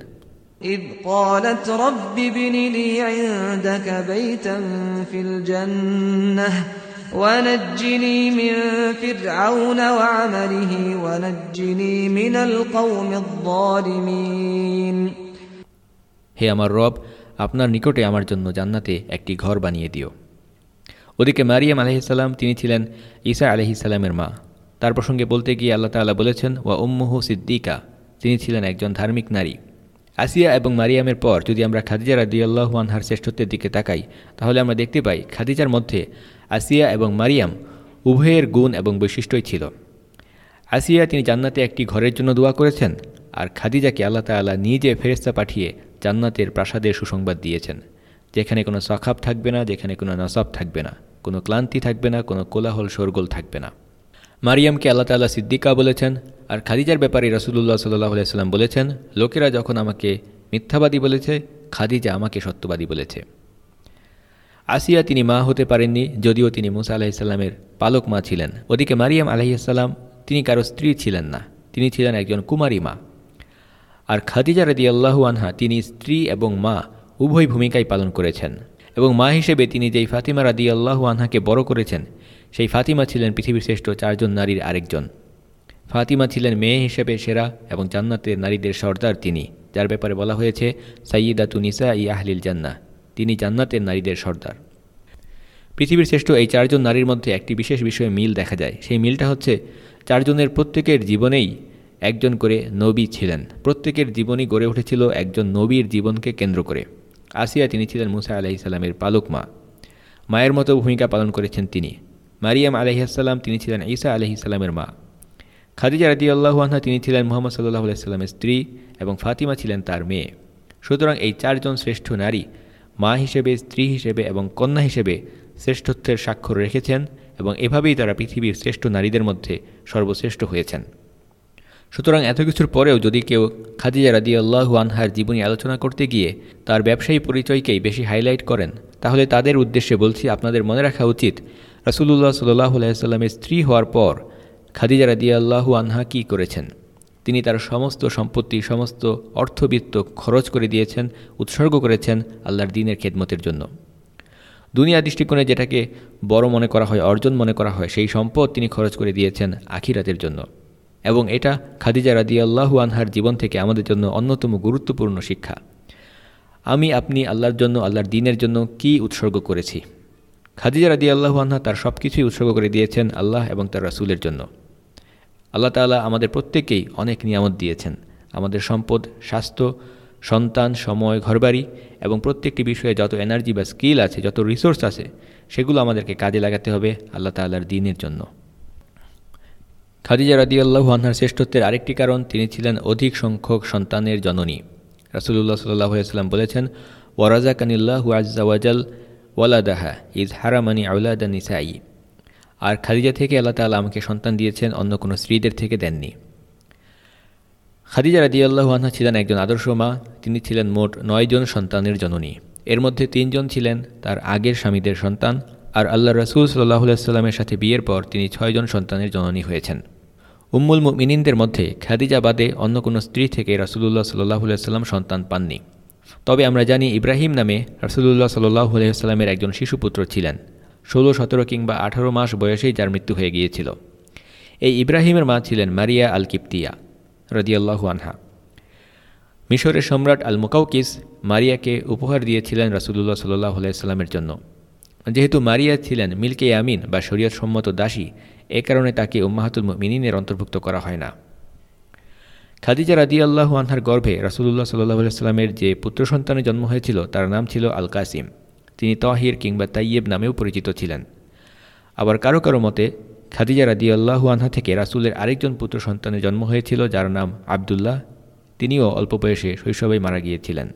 إذ قالت رب ابن لي عندك بيتا في الجنة ونجني من فرعون وعمله ونجني من القوم الظالمين হে আমার রব আপনার নিকটে আমার জন্য জান্নাতে একটি ঘর বানিয়ে দিও ওদিকে মারিয়াম আলহিসাল্লাম তিনি ছিলেন ঈসা আলহিসাল্লামের মা তার প্রসঙ্গে বলতে গিয়ে আল্লাহ তাআলা বলেছেন ওয়া উম্মুহু সিদ্দিকা তিনি ছিলেন একজন ধার্মিক নারী আসিয়া এবং মারিয়ামের পর যদি আমরা খাদিজা রাদিয়াল্লাহু আনহার শ্রেষ্ঠত্বের দিকে তাকাই, তাহলে আমরা দেখতে পাই খাদিজার মধ্যে আসিয়া এবং মারিয়াম উভয়ের গুণ এবং বৈশিষ্ট্যই ছিল। আসিয়া তিনি জান্নাতে একটি ঘরের জন্য দোয়া করেছেন, আর খাদিজাকে আল্লাহ তাআলা নিজে ফেরেস্তা পাঠিয়ে জান্নাতের প্রাসাদের সুসংবাদ দিয়েছেন, যেখানে কোনো সখাপ থাকবে না, যেখানে কোনো নসাব থাকবে না, কোনো ক্লান্তি থাকবে না, কোনো কোলাহল, শোরগোল থাকবে না। মারিয়ামকে আল্লাহ তাআলা সিদ্দিকা বলেছেন আর খাদিজার ব্যাপারে রসুল্লাহ সাল্লাহ সাল্লাম বলেছেন, লোকেরা যখন আমাকে মিথ্যাবাদী বলেছে, খাদিজা আমাকে সত্যবাদী বলেছে। আসিয়া তিনি মা হতে পারেননি, যদিও তিনি মুসা আলাহিসাল্লামের পালক মা ছিলেন। ওদিকে মারিয়াম আলাইসাল্লাম তিনি কারও স্ত্রী ছিলেন না, তিনি ছিলেন একজন কুমারী মা। আর খাদিজা রদি আল্লাহু আনহা, তিনি স্ত্রী এবং মা উভয় ভূমিকাই পালন করেছেন। এবং মা হিসেবে তিনি যেই ফাতিমা রাদি আল্লাহু আনহাকে বড় করেছেন, সেই ফাতিমা ছিলেন পৃথিবীর শ্রেষ্ঠ চারজন নারীর আরেকজন। ফাতিমা ছিলেন মেয়ে হিসেবে সেরা এবং জান্নাতের নারীদের সর্দার তিনি, যার ব্যাপারে বলা হয়েছে সাইয়িদা তুনিসা ই আহলিল জান্না তিনি জান্নাতের নারীদের সর্দার। পৃথিবীর শ্রেষ্ঠ এই চারজন নারীর মধ্যে একটি বিশেষ বিষয়ে মিল দেখা যায়। সেই মিলটা হচ্ছে, চারজনের প্রত্যেকের জীবনেই একজন করে নবী ছিলেন। প্রত্যেকের জীবনই গড়ে উঠেছিল একজন নবীর জীবনকে কেন্দ্র করে। আসিয়া তিনি ছিলেন মুসা আলাহিসাল্লামের পালক মা। মায়ের মতো ভূমিকা পালন করেছেন তিনি। মারিয়াম আলহিহাসাল্লাম তিনি ছিলেন ঈসা আলহিসাল্লামের মা। খাদিজা রাদি আনহা, তিনি ছিলেন মোহাম্মদ সাল্লাহ আলাইস্লামের স্ত্রী এবং ফাতিমা ছিলেন তার মেয়ে। সুতরাং এই চারজন শ্রেষ্ঠ নারী মা হিসেবে, স্ত্রী হিসেবে এবং কন্যা হিসেবে শ্রেষ্ঠত্বের স্বাক্ষর রেখেছেন এবং এভাবেই তারা পৃথিবীর শ্রেষ্ঠ নারীদের মধ্যে সর্বশ্রেষ্ঠ হয়েছেন। সুতরাং এত কিছুর পরেও যদি কেউ খাদিজা রাদি আল্লাহু আনহার জীবনী আলোচনা করতে গিয়ে তার ব্যবসায়ী পরিচয়কেই বেশি হাইলাইট করেন, তাহলে তাদের উদ্দেশ্যে বলছি, আপনাদের মনে রাখা উচিত রসুল্লাহ সাল্লাহ আলাইস্লামের স্ত্রী হওয়ার পর খাদিজা রাদি আল্লাহু আনহা কী করেছেন? তিনি তার সমস্ত সম্পত্তি, সমস্ত অর্থবিত্ত খরচ করে দিয়েছেন, উৎসর্গ করেছেন আল্লাহর দিনের খেদমতের জন্য। দুনিয়া দৃষ্টিকোণে যেটাকে বড় মনে করা হয়, অর্জন মনে করা হয়, সেই সম্পদ তিনি খরচ করে দিয়েছেন আখিরাতের জন্য। এবং এটা খাদিজা রাদি আল্লাহু আনহার জীবন থেকে আমাদের জন্য অন্যতম গুরুত্বপূর্ণ শিক্ষা। আমি, আপনি আল্লাহর জন্য, আল্লাহর দিনের জন্য কি উৎসর্গ করেছি? খাদিজা রাদি আল্লাহু আনহা তার সব কিছুই উৎসর্গ করে দিয়েছেন আল্লাহ এবং তার রাসুলের জন্য। আল্লাহ তালা আমাদের প্রত্যেকেই অনেক নিয়ামত দিয়েছেন। আমাদের সম্পদ, স্বাস্থ্য, সন্তান, সময়, ঘরবাড়ি এবং প্রত্যেকটি বিষয়ে যত এনার্জি বা স্কিল আছে, যত রিসোর্স আছে, সেগুলো আমাদেরকে কাজে লাগাতে হবে আল্লাহ তাল্লাহর দিনের জন্য। খাদিজা রাদি আল্লাহু আনহার শ্রেষ্ঠত্বের আরেকটি কারণ, তিনি ছিলেন অধিক সংখ্যক সন্তানের জননী। রাসুলুল্লাহ সাল্লাহ বলেছেন ওয়ারাজা কানিল্লাহু আজাল ওয়ালাদাহা ইজ হারামানি আউলাদা নিসাই। আর খাদিজা থেকে আল্লাহ তালা আমাকে সন্তান দিয়েছেন, অন্য কোনো স্ত্রীদের থেকে দেননি। খাদিজা রাদিয়াল্লাহু আনহা ছিলেন একজন আদর্শ মা, তিনি ছিলেন মোট নয়জন সন্তানের জননী। এর মধ্যে তিনজন ছিলেন তার আগের স্বামীদের সন্তান, আর আল্লাহ রসুল সাল্লাহ সাল্লামের সাথে বিয়ের পর তিনি ছয়জন সন্তানের জননী হয়েছেন। উম্মুল মিনিনদের মধ্যে খাদিজা বাদে অন্য কোনো স্ত্রী থেকে রাসুলুল্লাহ সাল্লাহ সাল্লাম সন্তান পাননি। তবে আমরা জানি ইব্রাহিম নামে রাসুলুল্লাহ সাল্লাহ সাল্লামের একজন শিশুপুত্র ছিলেন। ষোলো, সতেরো কিংবা আঠারো মাস বয়সেই যার মৃত্যু হয়ে গিয়েছিল। এই ইব্রাহিমের মা ছিলেন মারিয়া আল কিপ্তিয়া রদিয়াল্লাহু আনহা। মিশরের সম্রাট আল মুকাউকিস মারিয়াকে উপহার দিয়েছিলেন রাসুলুল্লাহ সাল্লাহ সাল্লামের জন্য। যেহেতু মারিয়া ছিলেন মিল্কে আমিন বা শরীয়ত সম্মত দাসী, এ কারণে তাকে উম্মাহাতুল মিনিনের অন্তর্ভুক্ত করা হয় না। খাদিজা রাদি আল্লাহ আনহার গর্ভে রাসুলুল্লাহ সাল্লাহ সাল্লামের যে পুত্র সন্তানের জন্ম হয়েছিল, তার নাম ছিল আল কাসিম তিনি তহির কিংবা তাইয়েব নামেও পরিচিত ছিলেন। আবার কারও কারও মতে, খাদিজা রাদি আল্লাহু আনহা থেকে রাসুলের আরেকজন পুত্র সন্তানের জন্ম হয়েছিল, যার নাম আবদুল্লাহ। তিনিও অল্প বয়সে শৈশবেই মারা গিয়েছিলেন।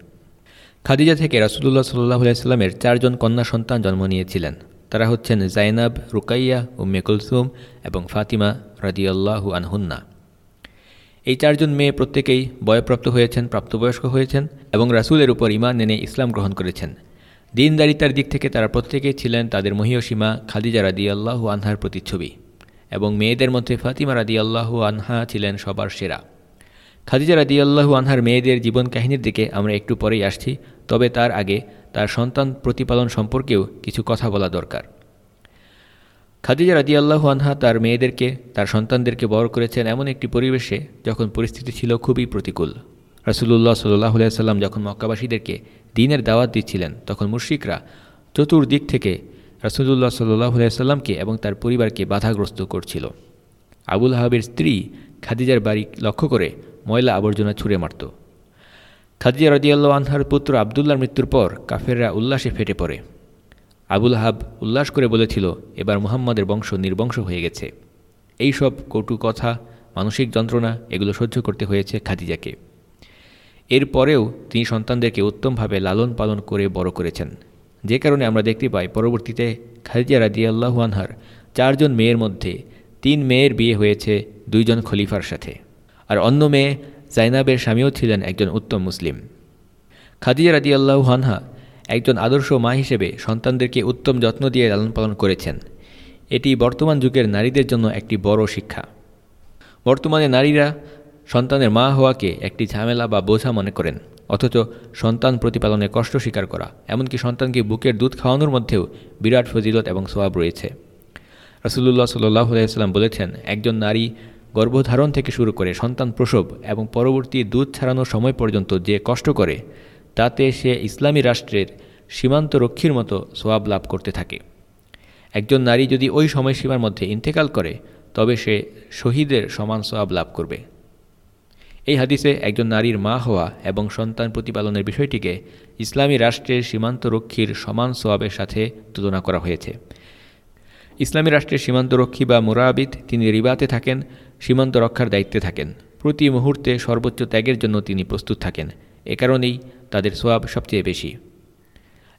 খাদিজা থেকে রাসুলুল্লাহ সাল্লাহ সাল্লামের চারজন কন্যা সন্তান জন্ম নিয়েছিলেন। তারা হচ্ছেন জাইনাব, রুকাইয়া, উম্মে কুলসুম এবং ফাতিমা রাদিয়াল্লাহু আনহুন্না। এই চারজন মেয়ে প্রত্যেকেই বয়প্রাপ্ত হয়েছেন, প্রাপ্তবয়স্ক হয়েছেন এবং রাসুলের উপর ইমান এনে ইসলাম গ্রহণ করেছেন। দিনদারিতার দিক থেকে তারা প্রত্যেকেই ছিলেন তাদের মহিয়সীমা খাদিজা রাদিয়াল্লাহু আনহার প্রতিচ্ছবি এবং মেয়েদের মধ্যে ফাতিমা রাদিয়াল্লাহু আনহা ছিলেন সবার সেরা। খাদিজা রাদিয়াল্লাহু আনহার মেয়েদের জীবন কাহিনীর দিকে আমরা একটু পরেই আসছি, তবে তার আগে তার সন্তান প্রতিপালন সম্পর্কেও কিছু কথা বলা দরকার। খাদিজা রাদি আল্লাহ আনহা তার মেয়েদেরকে, তার সন্তানদেরকে বড় করেছেন এমন একটি পরিবেশে যখন পরিস্থিতি ছিল খুবই প্রতিকূল। রাসুলুল্লাহ সাল্লাহ সাল্লাম যখন মক্কাবাসীদেরকে দিনের দাওয়াত দিচ্ছিলেন। তখন মুশ্রিকরা চতুর্দিক থেকে রাসুলুল্লাহ সাল্লাহ সাল্লামকে এবং তার পরিবারকে বাধাগ্রস্ত করছিল। আবুল হাবের স্ত্রী খাদিজার বাড়ি লক্ষ্য করে ময়লা আবর্জনা ছুঁড়ে মারত। খাদিজা রদিয়াল্লা আনহার পুত্র আবদুল্লার মৃত্যুর পর কাফেররা উল্লাসে ফেটে পড়ে। আবুল হাব উল্লাস করে বলেছিল, এবার মুহাম্মাদের বংশ নির্বংশ হয়ে গেছে। এই সব কটু কথা, মানসিক যন্ত্রণা, এগুলো সহ্য করতে হয়েছে খাদিজাকে। এরপরেও তিনি সন্তানদেরকে উত্তমভাবে লালন পালন করে বড় করেছেন। যে কারণে আমরা দেখতে পাই, পরবর্তীতে খাদিজা রাদিয়াল্লাহু আনহার চারজন মেয়ের মধ্যে তিন মেয়ের বিয়ে হয়েছে দুইজন খলিফার সাথে। আর অন্য মেয়ে জাইনাবের স্বামীও ছিলেন একজন উত্তম মুসলিম। খাদিজা রাদিয়াল্লাহু আনহা একজন আদর্শ মা হিসেবে সন্তানদেরকে উত্তম যত্ন দিয়ে লালন পালন করেছেন। এটি বর্তমান যুগের নারীদের জন্য একটি বড় শিক্ষা। বর্তমানে নারীরা সন্তানের মা হওয়াকে একটি ঝামেলা বা বোঝা মনে করেন, অথচ সন্তান প্রতিপালনে কষ্ট স্বীকার করা, এমনকি সন্তানকে বুকের দুধ খাওয়ানোর মধ্যেও বিরাট ফজিলত এবং সোয়াব রয়েছে। রসুল্লাহ সাল্লাহ আলাইসাল্লাম বলেছেন, একজন নারী গর্ভধারণ থেকে শুরু করে সন্তান প্রসব এবং পরবর্তী দুধ ছাড়ানোর সময় পর্যন্ত যে কষ্ট করে, তাতে সে ইসলামী রাষ্ট্রের সীমান্ত রক্ষীর মতো সোয়াব লাভ করতে থাকে। একজন নারী যদি ওই সময়সীমার মধ্যে ইন্তেকাল করে, তবে সে শহীদের সমান সোয়াব লাভ করবে। এই হাদিসে একজন নারীর মা হওয়া এবং সন্তান প্রতিপালনের বিষয়টিকে ইসলামী রাষ্ট্রের সীমান্ত রক্ষীর সমান সোয়াবের সাথে তুলনা করা হয়েছে। ইসলামী রাষ্ট্রের সীমান্তরক্ষী বা মোরাবিদ তিনি রিবাতে থাকেন, সীমান্ত রক্ষার দায়িত্বে থাকেন। প্রতি মুহূর্তে সর্বোচ্চ ত্যাগের জন্য তিনি প্রস্তুত থাকেন। এ কারণেই তাদের সোয়াব সবচেয়ে বেশি।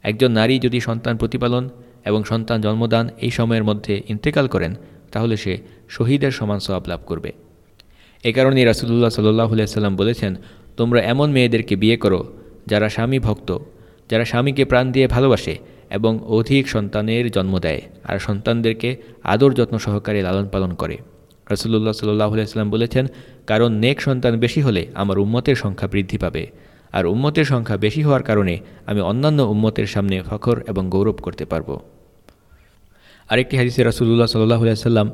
একজন নারী যদি সন্তান প্রতিপালন এবং সন্তান জন্মদান এই সময়ের মধ্যে ইন্তেকাল করেন, তাহলে সে শহীদের সমান সোয়াব লাভ করবে। এ কারণেই রাসুল্লাহ সাল্লাহ সাল্লাম বলেছেন, তোমরা এমন মেয়েদেরকে বিয়ে করো যারা স্বামী ভক্ত, যারা স্বামীকে প্রাণ দিয়ে ভালোবাসে এবং অধিক সন্তানের জন্ম দেয় আর সন্তানদেরকে আদর যত্ন সহকারে লালন পালন করে। রসুল্লাহ সাল্লাহ সাল্লাম বলেছেন, কারণ নেক সন্তান বেশি হলে আমার উম্মতের সংখ্যা বৃদ্ধি পাবে আর উম্মতের সংখ্যা বেশি হওয়ার কারণে আমি অন্যান্য উম্মতের সামনে ফখর এবং গৌরব করতে পারব। আরেকটি হাদিসে রাসুল্লাহ সাল্লাহ সাল্লাম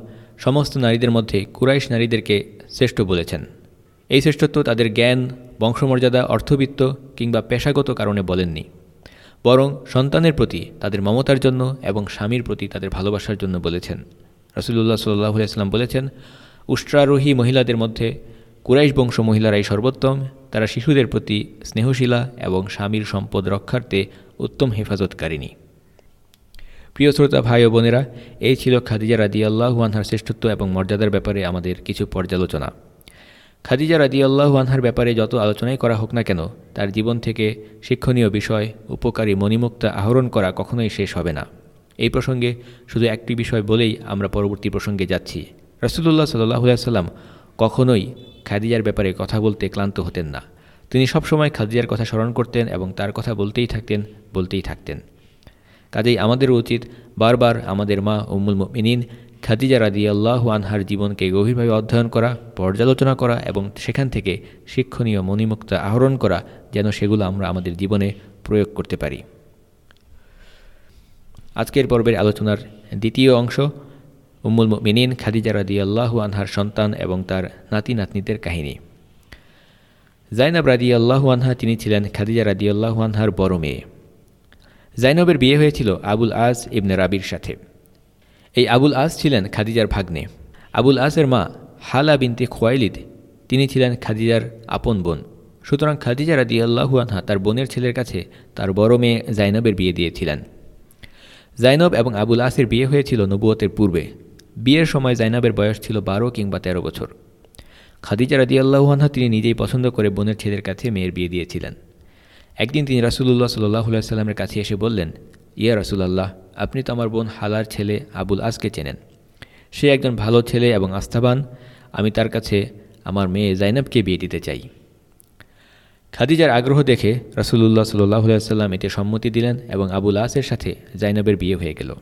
সমস্ত নারীদের মধ্যে কুরাইশ নারীদেরকে শ্রেষ্ঠ বলেছেন। এই শ্রেষ্ঠত্ব তাদের জ্ঞান, বংশমর্যাদা, অর্থবিত্ত কিংবা পেশাগত কারণে বলেননি। বরং সন্তানের প্রতি তাদের মমতার জন্য এবং স্বামীর প্রতি তাদের ভালোবাসার জন্য বলেছেন। রসুল্লাহ সাল্লাহ সাল্লাম বলেছেন, উষ্ট্রারোহী মহিলাদের মধ্যে কুরাইশ বংশ মহিলারাই সর্বোত্তম। তারা শিশুদের প্রতি স্নেহশীলা এবং স্বামীর সম্পদ রক্ষার্থে উত্তম হেফাজতকারিণী। প্রিয় শ্রোতা ভাই ও বোনেরা, এই ছিল খাদিজা রাদি আল্লাহ আনহার শ্রেষ্ঠত্ব এবং মর্যাদার ব্যাপারে আমাদের কিছু পর্যালোচনা। খাদিজা রাদি আল্লাহ আনহার ব্যাপারে যত আলোচনাই করা হোক না কেন, তার জীবন থেকে শিক্ষণীয় বিষয়, উপকারী মণিমুক্তা আহরণ করা কখনোই শেষ হবে না। এই প্রসঙ্গে শুধু একটি বিষয় বলেই আমরা পরবর্তী প্রসঙ্গে যাচ্ছি। রসুল্লাহ সাল্লাহ সাল্লাম কখনোই খাদিজার ব্যাপারে কথা বলতে ক্লান্ত হতেন না। তিনি সবসময় খাদিজার কথা স্মরণ করতেন এবং তার কথা বলতেই থাকতেন বলতেই থাকতেন। কাজেই আমাদের উচিত বারবার আমাদের মা উম্মুল মিনিন খাদিজা রাদি আল্লাহ আনহার জীবনকে গভীরভাবে অধ্যয়ন করা, পর্যালোচনা করা এবং সেখান থেকে শিক্ষণীয় মণিমুক্তা আহরণ করা যেন সেগুলো আমরা আমাদের জীবনে প্রয়োগ করতে পারি। আজকের পর্বের আলোচনার দ্বিতীয় অংশ, উম্মুল মিনিন খাদিজা রাদি আল্লাহু আনহার সন্তান এবং তার নাতি নাতনিদের কাহিনী। জাইনাব রাদি আল্লাহু আনহা, তিনি ছিলেন খাদিজা রাদি আল্লাহু আনহার বড় মেয়ে। জাইনবের বিয়ে হয়েছিল আবুল আজ ইবনে রাবির সাথে। এই আবুল আজ ছিলেন খাদিজার ভাগ্নে। আবুল আসের মা হালা বিনতে খোয়াইলিদ, তিনি ছিলেন খাদিজার আপন বোন। সুতরাং খাদিজা রাদি আল্লাহু আনহা তার বোনের ছেলের কাছে তার বড় মেয়ে জাইনবের বিয়ে দিয়েছিলেন। জাইনব এবং আবুল আসের বিয়ে হয়েছিল নবুয়তের পূর্বে। বিয়ের সময় জাইনাবের বয়স ছিল বারো কিংবা ১৩ বছর। খাদিজা রাদি আল্লাহুহানহা তিনি নিজেই পছন্দ করে বোনের ছেলের কাছে মেয়ের বিয়ে দিয়েছিলেন। একদিন তিনি রাসুল্লাহ সাল্লাহ সাল্লামের কাছে এসে বললেন, ইয়া রাসুলাল্লাহ, আপনি তো আমার বোন হালার ছেলে আবুল আজকে চেনেন। সে একজন ভালো ছেলে এবং আস্থাবান। আমি তার কাছে আমার মেয়ে জাইনাবকে বিয়ে দিতে চাই। খাদিজার আগ্রহ দেখে রাসুলুল্লাহ সাল্লাহ সাল্লাম এতে সম্মতি দিলেন এবং আবুল আসের সাথে জাইনাবের বিয়ে হয়ে গেল।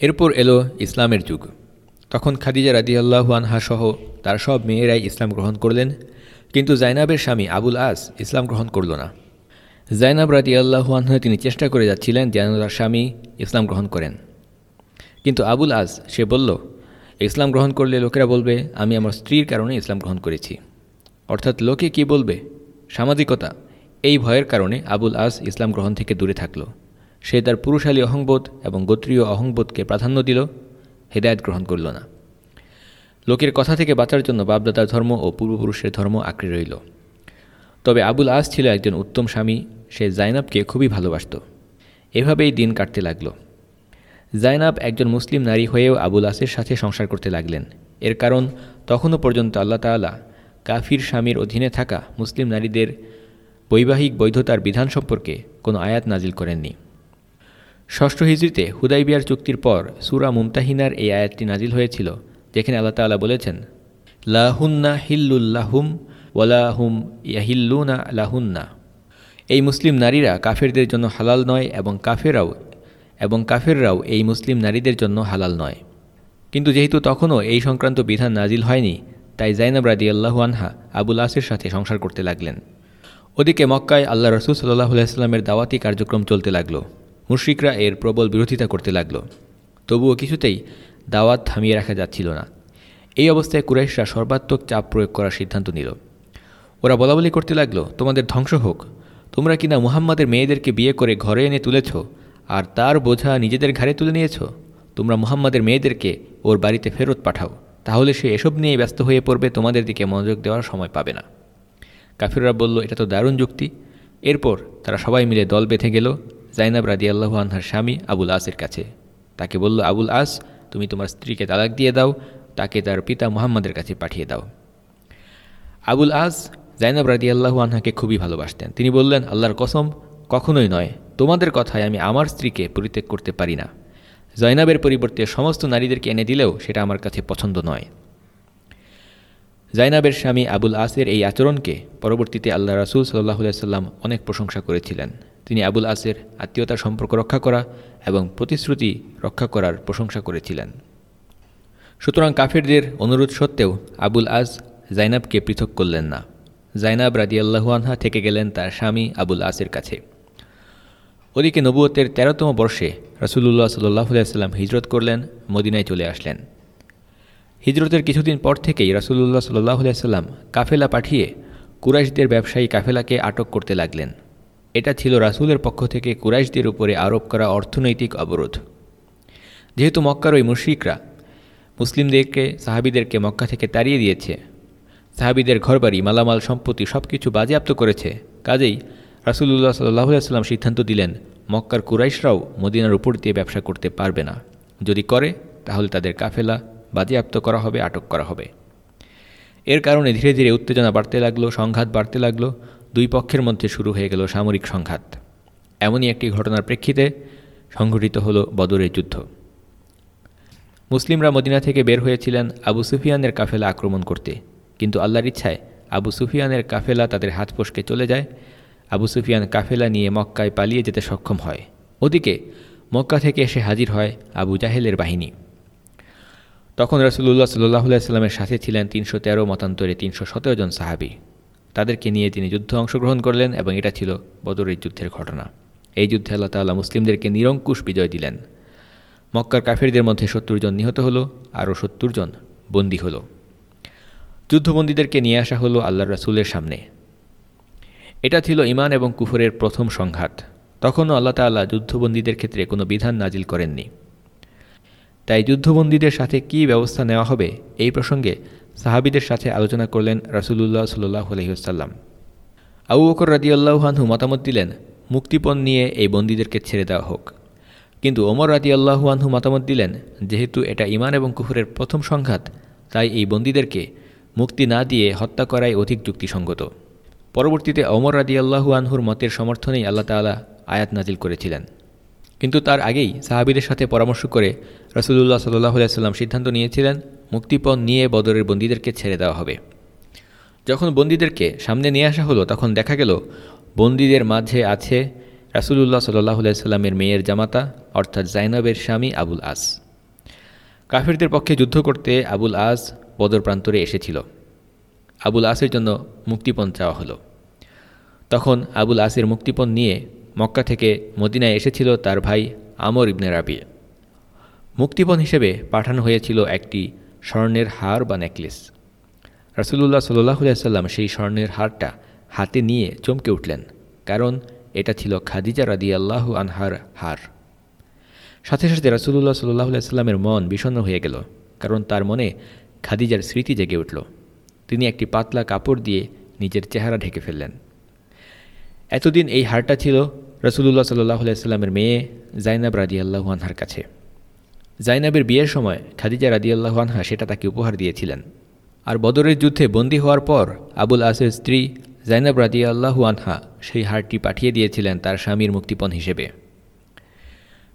এরপর এলো ইসলামের যুগ। তখন খাদিজা রাদি আল্লাহু আনহা সহ তার সব মেয়েরাই ইসলাম গ্রহণ করলেন, কিন্তু জাইনাবের স্বামী আবুল আস ইসলাম গ্রহণ করল না। জাইনাব রাদি আল্লাহু আনহা তিনি চেষ্টা করে যাচ্ছিলেন যেন তার স্বামী ইসলাম গ্রহণ করেন। কিন্তু আবুল আজ, সে বলল, ইসলাম গ্রহণ করলে লোকেরা বলবে, আমি আমার স্ত্রীর কারণে ইসলাম গ্রহণ করেছি। অর্থাৎ লোকে কি বলবে? সামাজিকতা, এই ভয়ের কারণে আবুল আজ ইসলাম গ্রহণ থেকে দূরে থাকল। সে তার পুরুষালী অহংবোধ এবং গোত্রীয় অহংবোধকে প্রাধান্য দিল, হেদায়ত গ্রহণ করল না। লোকের কথা থেকে বাঁচার জন্য বাপদাতার ধর্ম ও পূর্বপুরুষের ধর্ম আঁকড়ে রইল। তবে আবুল আজ ছিল একজন উত্তম স্বামী সে জাইনাবকে খুবই ভালোবাসত। এভাবেই দিন কাটতে লাগল। জাইনাব একজন মুসলিম নারী হয়েও আবুল আসের সাথে সংসার করতে লাগলেন। এর কারণ, তখনও পর্যন্ত আল্লাহ তালা কাফির স্বামীর অধীনে থাকা মুসলিম নারীদের বৈবাহিক বৈধতার বিধান সম্পর্কে কোনো আয়াত নাজিল করেননি। ষষ্ঠ হিজড়িতে হুদাইবিয়ার চুক্তির পর সুরা মুমতাহিনার এই আয়াতটি নাজিল হয়েছিল, যেখানে আল্লাহ তালা বলেছেন লাহুন্না হিল্লুল্লাহুম ওয়ালাহুম ইয়াহিল্লুনা লাহুন্না। এই মুসলিম নারীরা কাফেরদের জন্য হালাল নয় এবং কাফেরাও, এবং কাফেররাও এই মুসলিম নারীদের জন্য হালাল নয়। কিন্তু যেহেতু তখনও এই সংক্রান্ত বিধান নাজিল হয়নি, তাই জাইনাব রাদি আল্লাহু আনহা আবুল আসের সাথে সংসার করতে লাগলেন। ওদিকে মক্কায় আল্লাহ রসুল সাল্লাহ আলাইস্লামের দাওয়াতি কার্যক্রম চলতে লাগল। মুশ্রিকরা এর প্রবল বিরোধিতা করতে লাগল। তবুও কিছুতেই দাওয়াত থামিয়ে রাখা যাচ্ছিল না। এই অবস্থায় কুরাইশরা সর্বাত্মক চাপ প্রয়োগ করার সিদ্ধান্ত নিল। ওরা বলাবলি করতে লাগল, তোমাদের ধ্বংস হোক। তোমরা কিনা মুহাম্মাদের মেয়েদেরকে বিয়ে করে ঘরে এনে তুলেছ, আর তার বোঝা নিজেদের ঘাড়ে তুলে নিয়েছ? তোমরা মুহাম্মাদের মেয়েদেরকে ওর বাড়িতে ফেরত পাঠাও, তাহলে সে এসব নিয়ে ব্যস্ত হয়ে পড়বে, তোমাদের দিকে মনোযোগ দেওয়ার সময় পাবে না। কাফিররা বলল, এটা তো দারুণ যুক্তি। এরপর তারা সবাই মিলে দল বেঁধে গেল, জাইনাব রাদি আল্লাহ আনহার স্বামী আবুল আসের কাছে। তাকে বলল, আবুল আস, তুমি তোমার স্ত্রীকে তালাক দিয়ে দাও, তাকে তার পিতা মুহাম্মাদের কাছে পাঠিয়ে দাও। আবুল আস জাইনাব রাদি আল্লাহু আনহাকে খুবই ভালোবাসতেন। তিনি বললেন, আল্লাহর কসম, কখনোই নয়। তোমাদের কথায় আমি আমার স্ত্রীকে পরিত্যাগ করতে পারি না। জয়নাবের পরিবর্তে সমস্ত নারীদেরকে এনে দিলেও সেটা আমার কাছে পছন্দ নয়। জাইনাবের স্বামী আবুল আসের এই আচরণকে পরবর্তীতে আল্লাহ রাসুল সাল্লাহ সাল্লাম অনেক প্রশংসা করেছিলেন। তিনি আবুল আসের আত্মীয়তার সম্পর্ক রক্ষা করা এবং প্রতিশ্রুতি রক্ষা করার প্রশংসা করেছিলেন। সুতরাং কাফেরদের অনুরোধ সত্ত্বেও আবুল আজ জাইনাবকে পৃথক করলেন না। জাইনাব রাদিয়াল্লাহু আনহা থেকে গেলেন তার স্বামী আবুল আসের কাছে। ওদিকে নবুয়তের তেরোতম বর্ষে রাসুলুল্লাহ সাল্লাহ হিজরত করলেন, মদিনায় চলে আসলেন। হিজরতের কিছুদিন পর থেকেই রাসুলুল্লাহ সাল্লাহ সাল্লাম কাফেলা পাঠিয়ে কুরাইশদের ব্যবসায়ী কাফেলাকে আটক করতে লাগলেন। এটা ছিল রাসুলের পক্ষ থেকে কুরাইশদের উপরে আরোপ করা অর্থনৈতিক অবরোধ। যেহেতু মক্কার ওই মুশ্রিকরা মুসলিমদেরকে, সাহাবিদেরকে মক্কা থেকে তাড়িয়ে দিয়েছে সাহাবিদের ঘরবাড়ি, মালামাল, সম্পত্তি সব কিছু বাজেয়াপ্ত করেছে। কাজেই রাসুলুল্লাহ সাল্লাহ সাল্লাম সিদ্ধান্ত দিলেন, মক্কার কুরাইশরাও মদিনার উপর দিয়ে ব্যবসা করতে পারবে না। যদি করে, তাহলে তাদের কাফেলা বাজেয়াপ্ত করা হবে, আটক করা হবে। এর কারণে ধীরে ধীরে উত্তেজনা বাড়তে লাগল, সংঘাত বাড়তে লাগল, দুই পক্ষের মধ্যে শুরু হয়ে গেল সামরিক সংঘাত। এমনই একটি ঘটনার প্রেক্ষিতে সংঘটিত হলো বদরের যুদ্ধ। মুসলিমরা মদিনা থেকে বের হয়েছিলেন আবু সুফিয়ানের কাফেলা আক্রমণ করতে। কিন্তু আল্লাহর ইচ্ছায় আবু সুফিয়ানের কাফেলা তাদের হাত ফসকে চলে যায়। আবু সুফিয়ান কাফেলা নিয়ে মক্কায় পালিয়ে যেতে সক্ষম হয়। ওদিকে মক্কা থেকে এসে হাজির হয় আবু জাহেলের বাহিনী। তখন রসুল্লাহ সাল্লাহ সাল্লামের সাথে ছিলেন তিনশো তেরো মতান্তরে তিনশো সতেরো জন সাহাবি। তাদেরকে নিয়ে তিনি যুদ্ধে অংশগ্রহণ করলেন এবং এটা ছিল বদরের যুদ্ধের ঘটনা। এই যুদ্ধে আল্লাহ তাল্লাহ মুসলিমদেরকে নিরঙ্কুশ বিজয় দিলেন। মক্কার কাফেরদের মধ্যে সত্তর জন নিহত হলো, আরও সত্তর জন বন্দী হলো। যুদ্ধবন্দীদেরকে নিয়ে আসা হলো আল্লাহ রাসুলের সামনে। এটা ছিল ইমান এবং কুফরের প্রথম সংঘাত। তখনও আল্লাহ তাল্লাহ যুদ্ধবন্দীদের ক্ষেত্রে কোনো বিধান নাজিল করেননি। তাই যুদ্ধবন্দীদের সাথে কি ব্যবস্থা নেওয়া হবে এই প্রসঙ্গে সাহাবিদের সাথে আলোচনা করলেন রাসুলুল্লাহ সাল্লাহ আলহিউসাল্লাম আবু বকর রাজিউল্লাহানহু মতামত দিলেন, মুক্তিপণ নিয়ে এই বন্দীদেরকে ছেড়ে দেওয়া হোক। কিন্তু ওমর রাজি আল্লাহুয়ানহু মতামত দিলেন, যেহেতু এটা ইমান এবং কুফুরের প্রথম সংঘাত, তাই এই বন্দীদেরকে মুক্তি না দিয়ে হত্যা করাই অধিক যুক্তিসঙ্গত। পরবর্তীতে অমর রাজি আল্লাহু আনহুর মতের সমর্থনেই আল্লাহ তালা আয়াত নাজিল করেছিলেন। কিন্তু তার আগেই সাহাবিদের সাথে পরামর্শ করে রসুল্লাহ সাল্লাহ সাল্লাম সিদ্ধান্ত নিয়েছিলেন, মুক্তিপণ নিয়ে বদরের বন্দীদেরকে ছেড়ে দেওয়া হবে। যখন বন্দীদেরকে সামনে নিয়ে আসা হলো, তখন দেখা গেল বন্দীদের মাঝে আছে রাসুলুল্লাহ সাল্লাহ সাল্লামের মেয়ের জামাতা, অর্থাৎ জাইনবের স্বামী আবুল আস। কাফিরদের পক্ষে যুদ্ধ করতে আবুল আস বদর প্রান্তরে এসেছিল। আবুল আসের জন্য মুক্তিপণ চাওয়া হলো। তখন আবুল আসের মুক্তিপণ নিয়ে মক্কা থেকে মদিনায় এসেছিল তার ভাই আমর ইবনে রাবি। মুক্তিপণ হিসেবে পাঠানো হয়েছিল একটি স্বর্ণের হার বা নেকলেস। রাসুলুল্লাহ সাল্লাহ সাল্লাম সেই স্বর্ণের হারটা হাতে নিয়ে চমকে উঠলেন, কারণ এটা ছিল খাদিজা রাদি আল্লাহু আনহার হার। সাথে সাথে রাসুলুল্লাহ সাল্লাহ সাল্লামের মন বিষণ্ন হয়ে গেল, কারণ তার মনে খাদিজার স্মৃতি জেগে উঠল। তিনি একটি পাতলা কাপড় দিয়ে নিজের চেহারা ঢেকে ফেললেন। এতদিন এই হারটা ছিল রসুল্লাহ সাল্লাহ সাল্লামের মেয়ে জাইনাব রাদি আনহার কাছে। জাইনাবের বিয়ের সময় খাদিজা রাদি আনহা সেটা তাকে উপহার দিয়েছিলেন। আর বদরের যুদ্ধে বন্দী হওয়ার পর আবুল আসের স্ত্রী জাইনাব রাদি আনহা সেই হারটি পাঠিয়ে দিয়েছিলেন তার স্বামীর মুক্তিপণ হিসেবে।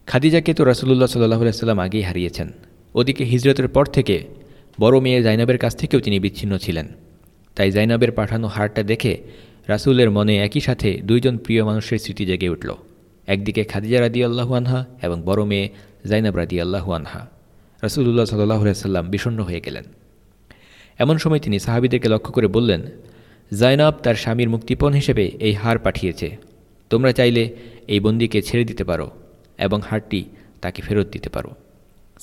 খাদিজাকে তো রাসুলুল্লাহ সাল্লাহ সাল্লাম আগেই হারিয়েছেন। ওদিকে হিজরতের পর থেকে বড় মেয়ে জাইনাবের কাছ থেকেও তিনি বিচ্ছিন্ন ছিলেন। তাই জাইনাবের পাঠানো হারটা দেখে রাসুলের মনে একই সাথে দুইজন প্রিয় মানুষের স্মৃতি জেগে উঠল। একদিকে খাদিজা রাদি আল্লাহু আনহা এবং বড় মেয়ে জাইনাব রাদি আল্লাহু আনহা। রাসুলুল্লাহ সাল্লাহ সাল্লাম বিষণ্ন হয়ে গেলেন। এমন সময় তিনি সাহাবিদেরকে লক্ষ্য করে বললেন, জাইনাব তার স্বামীর মুক্তিপণ হিসেবে এই হার পাঠিয়েছে। তোমরা চাইলে এই বন্দিকে ছেড়ে দিতে পারো এবং হারটি তাকে ফেরত দিতে পারো।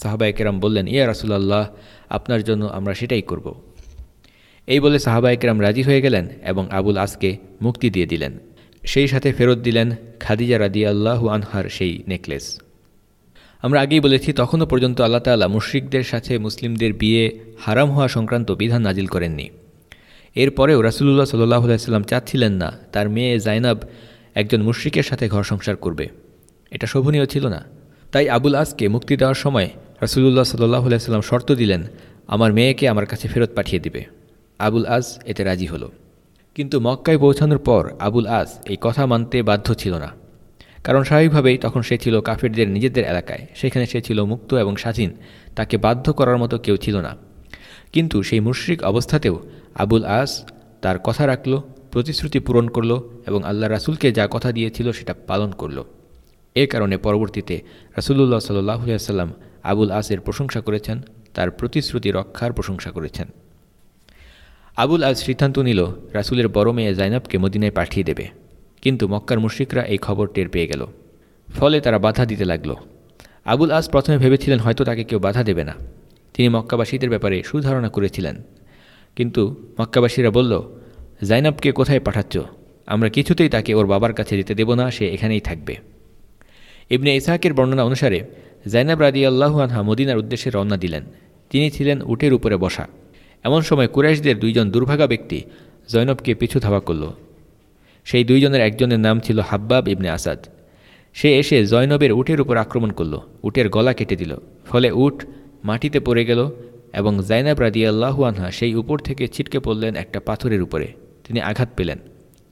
সাহাবা একরাম বললেন, ইয়া রাসুলাল্লাহ, আপনার জন্য আমরা সেটাই করব। এই বলে সাহাবা একরাম রাজি হয়ে গেলেন এবং আবুল আসকে মুক্তি দিয়ে দিলেন। সেই সাথে ফেরত দিলেন খাদিজা রাদি আল্লাহু আনহার সেই নেকলেস। আমরা আগেই বলেছি, তখনও পর্যন্ত আল্লাহ তাল্লাহ মুশ্রিকদের সাথে মুসলিমদের বিয়ে হারাম হওয়া সংক্রান্ত বিধান নাজিল করেননি। এরপরেও রাসুলুল্লাহ সাল্লাহ সাল্লাম চাচ্ছিলেন না, তার মেয়ে জাইনাব একজন মুশ্রিকের সাথে ঘর সংসার করবে। এটা শোভনীয় ছিল না। তাই আবুল আসকে মুক্তি দেওয়ার সময় রাসুলুল্লাহ সাল্লাহ সাল্লাম শর্ত দিলেন, আমার মেয়েকে আমার কাছে ফেরত পাঠিয়ে দিবে। আবুল আজ এতে রাজি হলো। কিন্তু মক্কায় পৌঁছানোর পর আবুল আজ এই কথা মানতে বাধ্য ছিল না। কারণ স্বাভাবিকভাবেই তখন সে ছিল কাফেরদের নিজেদের এলাকায়। সেখানে সে ছিল মুক্ত এবং স্বাধীন। তাকে বাধ্য করার মতো কেউ ছিল না। কিন্তু সেই মুশ্রিক অবস্থাতেও আবুল আস তার কথা রাখল, প্রতিশ্রুতি পূরণ করল এবং আল্লাহ রাসুলকে যা কথা দিয়েছিল সেটা পালন করল। এ কারণে পরবর্তীতে রাসুলুল্লাহ সাল্লাম আবুল আসের প্রশংসা করেছেন, তার প্রতিশ্রুতি রক্ষার প্রশংসা করেছেন। আবুল আজ সিদ্ধান্ত নিল, রাসুলের বড় মেয়ে জাইনাবকে মদিনায় পাঠিয়ে দেবে। কিন্তু মক্কার মুশ্রিকরা এই খবর টের পেয়ে গেল। ফলে তারা বাধা দিতে লাগল। আবুল আজ প্রথমে ভেবেছিলেন হয়তো তাকে কেউ বাধা দেবে না। তিনি মক্কাবাসীদের ব্যাপারে সুধারণা করেছিলেন। কিন্তু মক্কাবাসীরা বলল, জাইনাবকে কোথায় পাঠাচ্ছ? আমরা কিছুতেই তাকে ওর বাবার কাছে যেতে দেব না, সে এখানেই থাকবে। ইবনে ইসাহাকের বর্ণনা অনুসারে জাইনাব রাদি আল্লাহু আনহা মদিনার উদ্দেশ্যে রওনা দিলেন। তিনি ছিলেন উটের উপরে বসা। এমন সময় কুরাইশদের দুইজন দুর্ভাগা ব্যক্তি জৈনবকে পিছু ধাওয়া করল। সেই দুইজনের একজনের নাম ছিল হাব্বাব ইবনে আসাদ। সে এসে জয়নবের উটের উপর আক্রমণ করল। উটের গলা কেটে দিল। ফলে উট মাটিতে পড়ে গেল এবং জাইনাব রাদি আল্লাহু আনহা সেই উপর থেকে ছিটকে পড়লেন একটা পাথরের উপরে। তিনি আঘাত পেলেন।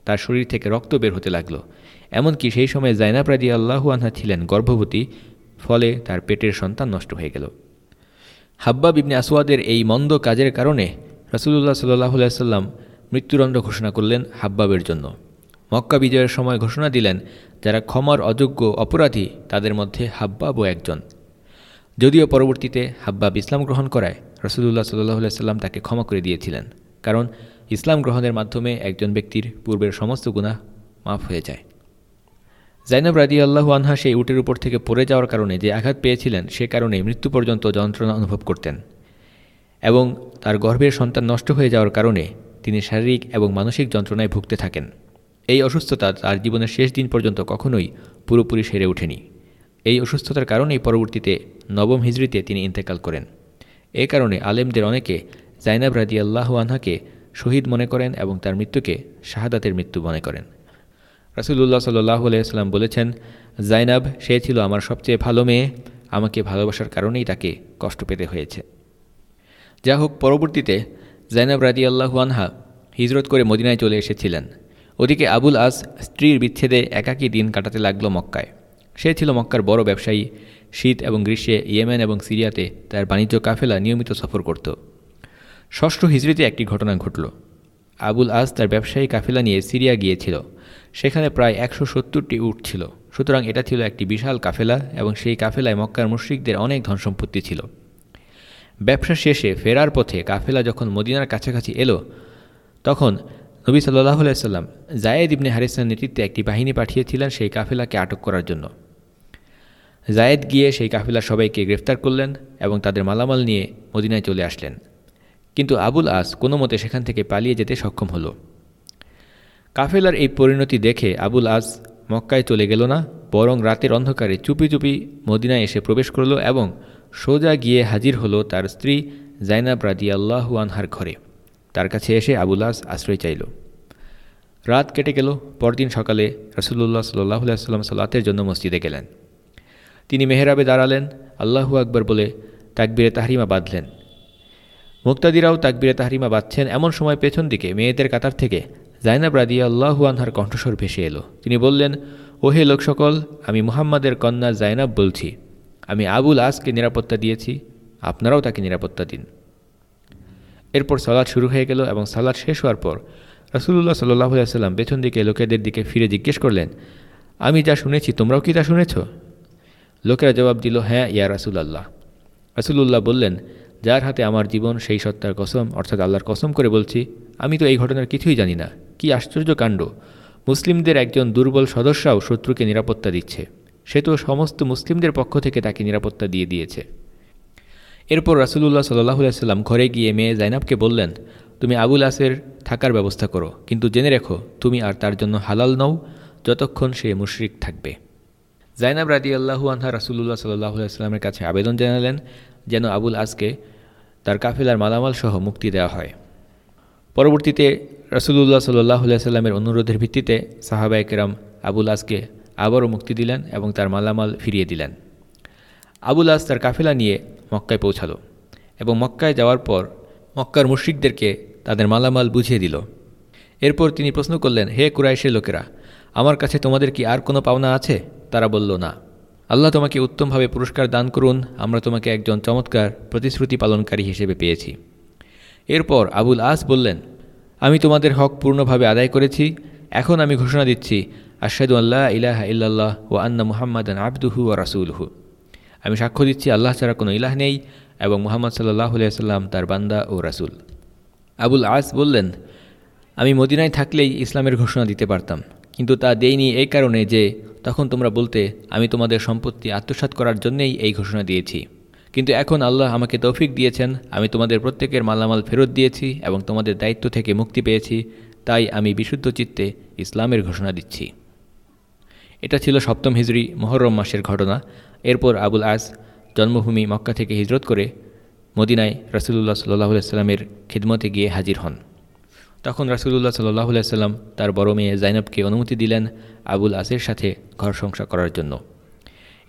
তার শরীর থেকে রক্ত বের হতে লাগল। এমনকি সেই সময় জাইনাব রাদি আল্লাহু আনহা ছিলেন গর্ভবতী ফলে তার পেটের সন্তান নষ্ট হয়ে গেল। হাব্বা বিবনে আসওয়াদের এই মন্দ কাজের কারণে রসুল্লাহ সাল্লাহ সাল্লাম মৃত্যুদণ্ড ঘোষণা করলেন হাব্বাবের জন্য। মক্কা বিজয়ের সময় ঘোষণা দিলেন, যারা ক্ষমার অযোগ্য অপরাধী, তাদের মধ্যে হাব্বাবও একজন। যদিও পরবর্তীতে হাব্বাব ইসলাম গ্রহণ করায় রসুল্লাহ সাল্লাহ সাল্লাম তাকে ক্ষমা করে দিয়েছিলেন। কারণ ইসলাম গ্রহণের মাধ্যমে একজন ব্যক্তির পূর্বের সমস্ত গুণা মাফ হয়ে যায়। জাইনাব রাজি আল্লাহু আনহা সেই উটের উপর থেকে পড়ে যাওয়ার কারণে যে আঘাত পেয়েছিলেন, সে কারণে মৃত্যু পর্যন্ত যন্ত্রণা অনুভব করতেন এবং তার গর্ভের সন্তান নষ্ট হয়ে যাওয়ার কারণে তিনি শারীরিক এবং মানসিক যন্ত্রণায় ভুগতে থাকেন। এই অসুস্থতা তার জীবনের শেষ দিন পর্যন্ত কখনোই পুরোপুরি সেরে ওঠেনি। এই অসুস্থতার কারণেই পরবর্তীতে নবম হিজড়িতে তিনি ইন্তেকাল করেন। এ কারণে আলেমদের অনেকে জাইনাব রাজি আল্লাহ আনহাকে শহীদ মনে করেন এবং তার মৃত্যুকে শাহাদাতের মৃত্যু মনে করেন। রাসুলুল্লাহ সাল্লাহ আলাইসাল্লাম বলেছেন, জাইনাব, সে ছিল আমার সবচেয়ে ভালো মেয়ে। আমাকে ভালোবাসার কারণেই তাকে কষ্ট পেতে হয়েছে। যা হোক, পরবর্তীতে জাইনাব রাজি আনহা হিজরত করে মদিনায় চলে এসেছিলেন। ওদিকে আবুল আস স্ত্রীর বিচ্ছেদে একাকী দিন কাটাতে লাগল মক্কায়। সে ছিল মক্কার বড় ব্যবসায়ী। শীত এবং গ্রীষ্মে ইয়েমেন এবং সিরিয়াতে তার বাণিজ্য কাফেলা নিয়মিত সফর করত। ষষ্ঠ হিজড়িতে একটি ঘটনা ঘটল। আবুল আজ তার ব্যবসায়ী কাফেলা নিয়ে সিরিয়া গিয়েছিল। সেখানে প্রায় একশো সত্তরটি উট ছিল। সুতরাং এটা ছিল একটি বিশাল কাফেলা এবং সেই কাফেলায় মক্কার মুশ্রিকদের অনেক ধন সম্পত্তি ছিল। ব্যবসা শেষে ফেরার পথে কাফেলা যখন মদিনার কাছাকাছি এলো, তখন নবী সাল্লাহ সাল্লাম জায়েদ ইবনে হারিসার নেতৃত্বে একটি বাহিনী পাঠিয়েছিলেন সেই কাফেলাকে আটক করার জন্য। জায়েদ গিয়ে সেই কাফিলার সবাইকে গ্রেফতার করলেন এবং তাদের মালামাল নিয়ে মদিনায় চলে আসলেন। কিন্তু আবুল আস কোনো মতে সেখান থেকে পালিয়ে যেতে সক্ষম হলো। কাফেলার এই পরিণতি দেখে আবুল আজ মক্কায় চলে গেল না, বরং রাতের অন্ধকারে চুপি চুপি মদিনায় এসে প্রবেশ করল এবং সোজা গিয়ে হাজির হলো তার স্ত্রী জাইনাব রাদি আল্লাহু আনহার ঘরে। তার কাছে এসে আবুল আজ আশ্রয় চাইল। রাত কেটে গেল, পরদিন সকালে রসুল্লাহ সাল্লাহ সাল্লাম সাল্লাতের জন্য মসজিদে গেলেন। তিনি মেহরাবে দাঁড়ালেন, আল্লাহু আকবর বলে তাকবিরে তাহরিমা বাঁধলেন। মুক্তাদিরাও তাকবিরে তাহরিমা বাঁধছেন এমন সময় পেছন দিকে মেয়েদের কাতার থেকে জাইনাব রাদিয়া আল্লাহু আনহার কণ্ঠস্বর ভেসে এলো। তিনি বললেন, ওহে লোক সকল আমি মুহাম্মাদের কন্যা জাইনাব বলছি। আমি আবুল আসকে নিরাপত্তা দিয়েছি, আপনারাও তাকে নিরাপত্তা দিন। এরপর সালাদ শুরু হয়ে গেল এবং সালাদ শেষ হওয়ার পর রসুল্লাহ সাল্লাহ সাল্লাম পেছন দিকে লোকেদের দিকে ফিরে জিজ্ঞেস করলেন, আমি যা শুনেছি, তোমরাও কি তা শুনেছ? লোকেরা জবাব দিল হ্যাঁ ইয়া রাসুলাল্লাহ। রাসুলুল্লাহ বললেন যার হাতে আমার জীবন, সেই সত্তার কসম, অর্থাৎ আল্লাহর কসম করে বলছি, আমি তো এই ঘটনার কিছুই জানি না। কি আশ্চর্য কাণ্ড! মুসলিমদের একজন দুর্বল সদস্যও শত্রুকে নিরাপত্তা দিচ্ছে। সে তো সমস্ত মুসলিমদের পক্ষ থেকে তাকে নিরাপত্তা দিয়ে দিয়েছে। এরপর রাসুলুল্লাহ সাল্লাহ সাল্লাম ঘরে গিয়ে মেয়ে জাইনাবকে বললেন, তুমি আবুল আসের থাকার ব্যবস্থা করো, কিন্তু জেনে রেখো, তুমি আর তার জন্য হালাল নও, যতক্ষণ সে মুশরিক থাকবে। জাইনাব রাদি আল্লাহু আনহা রাসুল্লাহ সাল্লাহ সাল্লামের কাছে আবেদন জানালেন, যেন আবুল আসকে তার কাফিলার মালামাল সহ মুক্তি দেওয়া হয়। পরবর্তীতে রসুল্লাহ সাল্লাহ সাল্লামের অনুরোধের ভিত্তিতে সাহাবা একরাম আবুল আসকে আবারও মুক্তি দিলেন এবং তার মালামাল ফিরিয়ে দিলেন। আবুল আস তার কাফেলা নিয়ে মক্কায় পৌঁছালো এবং মক্কায় যাওয়ার পর মক্কার মুশ্রিকদেরকে তাদের মালামাল বুঝিয়ে দিল। এরপর তিনি প্রশ্ন করলেন, হে কুরাইশের লোকেরা, আমার কাছে তোমাদের কি আর কোনো পাওনা আছে? তারা বলল, না। আল্লাহ তোমাকে উত্তমভাবে পুরস্কার দান করুন, আমরা তোমাকে একজন চমৎকার প্রতিশ্রুতি পালনকারী হিসেবে পেয়েছি। এরপর আবুল আস বললেন, আমি তোমাদের হক পূর্ণভাবে আদায় করেছি, এখন আমি ঘোষণা দিচ্ছি আশাদু আল্লাহ ইলাহা ইল্লাল্লাহ ও আন্না মুহাম্মাদান আবদুহু ও রাসুলহু। আমি সাক্ষ্য দিচ্ছি, আল্লাহ ছাড়া কোনো ইলাহ নেই এবং মোহাম্মদ সাল্লাহ সাল্লাম তার বান্দা ও রাসুল। আবুল আস বললেন, আমি মদিনায় থাকলেই ইসলামের ঘোষণা দিতে পারতাম। কিন্তু তা দেইনি এই কারণে যে, তখন তোমরা বলতে, আমি তোমাদের সম্পত্তি আত্মসাত করার জন্যেই এই ঘোষণা দিয়েছি। কিন্তু এখন আল্লাহ আমাকে তৌফিক দিয়েছেন, আমি তোমাদের প্রত্যেকের মালামাল ফেরত দিয়েছি এবং তোমাদের দায়িত্ব থেকে মুক্তি পেয়েছি, তাই আমি বিশুদ্ধ চিত্তে ইসলামের ঘোষণা দিচ্ছি। এটা ছিল সপ্তম হিজড়ি মহরম মাসের ঘটনা। এরপর আবুল আজ জন্মভূমি মক্কা থেকে হিজরত করে মদিনায় রাসুলুল্লাহ সাল্লাহ সাল্লামের খিদমতে গিয়ে হাজির হন। তখন রাসুলুল্লাহ সাল্লাহ সাল্লাম তার বড় মেয়ে জাইনবকে অনুমতি দিলেন আবুল আসের সাথে ঘর সংসার করার জন্য।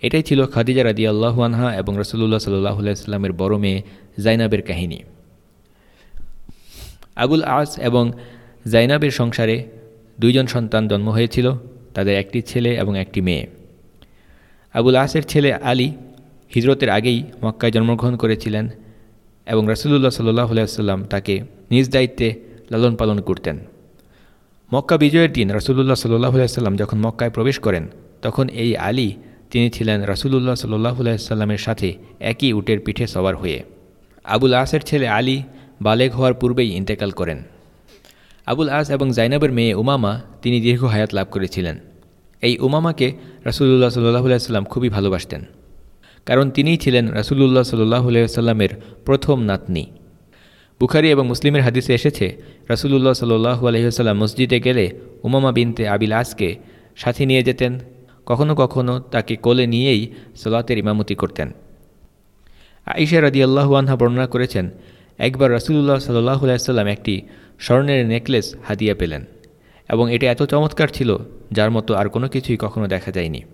এটাই ছিল খাদিজা রাদি আল্লাহু আনহা এবং রসুল্লাহ সাল্লাহ সাল্লামের বড় মেয়ে জাইনাবের কাহিনী। আবুল আস এবং জাইনাবের সংসারে দুইজন সন্তান জন্ম হয়েছিল, তাদের একটি ছেলে এবং একটি মেয়ে। আবুল আসের ছেলে আলী হিজরতের আগেই মক্কায় জন্মগ্রহণ করেছিলেন এবং রসুল্লাহ সাল্লাহ সাল্লাম তাকে নিজ দায়িত্বে লালন পালন করতেন। মক্কা বিজয়ের দিন রসুল্লাহ সাল্লাহ সাল্লাম যখন মক্কায় প্রবেশ করেন, তখন এই আলী, তিনি ছিলেন রসুলুল্লাহ সাল্লাহ সাল্লামের সাথে একই উটের পিঠে সবার হয়ে। আবুল আসের ছেলে আলী বালেগ হওয়ার পূর্বেই ইন্তেকাল করেন। আবুল আস এবং জাইনাবের মেয়ে উমামা তিনি দীর্ঘ হায়াত লাভ করেছিলেন। এই উমামাকে রাসুলুল্লাহ সাল্লাহ সাল্লাম খুবই ভালোবাসতেন। কারণ তিনিই ছিলেন রাসুলুল্লাহ সাল্লাহ সাল্লামের প্রথম নাতনি। বুখারি এবং মুসলিমের হাদিসে এসেছে, রাসুলুল্লাহ সাল্লাহু আলহিহাল্লাম মসজিদে গেলে উমামা বিনতে আবিল আসকে সাথে নিয়ে যেতেন, কখনো কখনো তাকে কোলে নিয়েই সলাতের ইমামতি করতেন। আইসা রাদি আনহা বর্ণনা করেছেন, একবার রাসুলুল্লাহ সাল্লাহ সাল্লাম একটি স্বর্ণের নেকলেস হাদিয়া পেলেন এবং এটা এত চমৎকার ছিল যার মতো আর কোনো কিছুই কখনো দেখা যায়নি।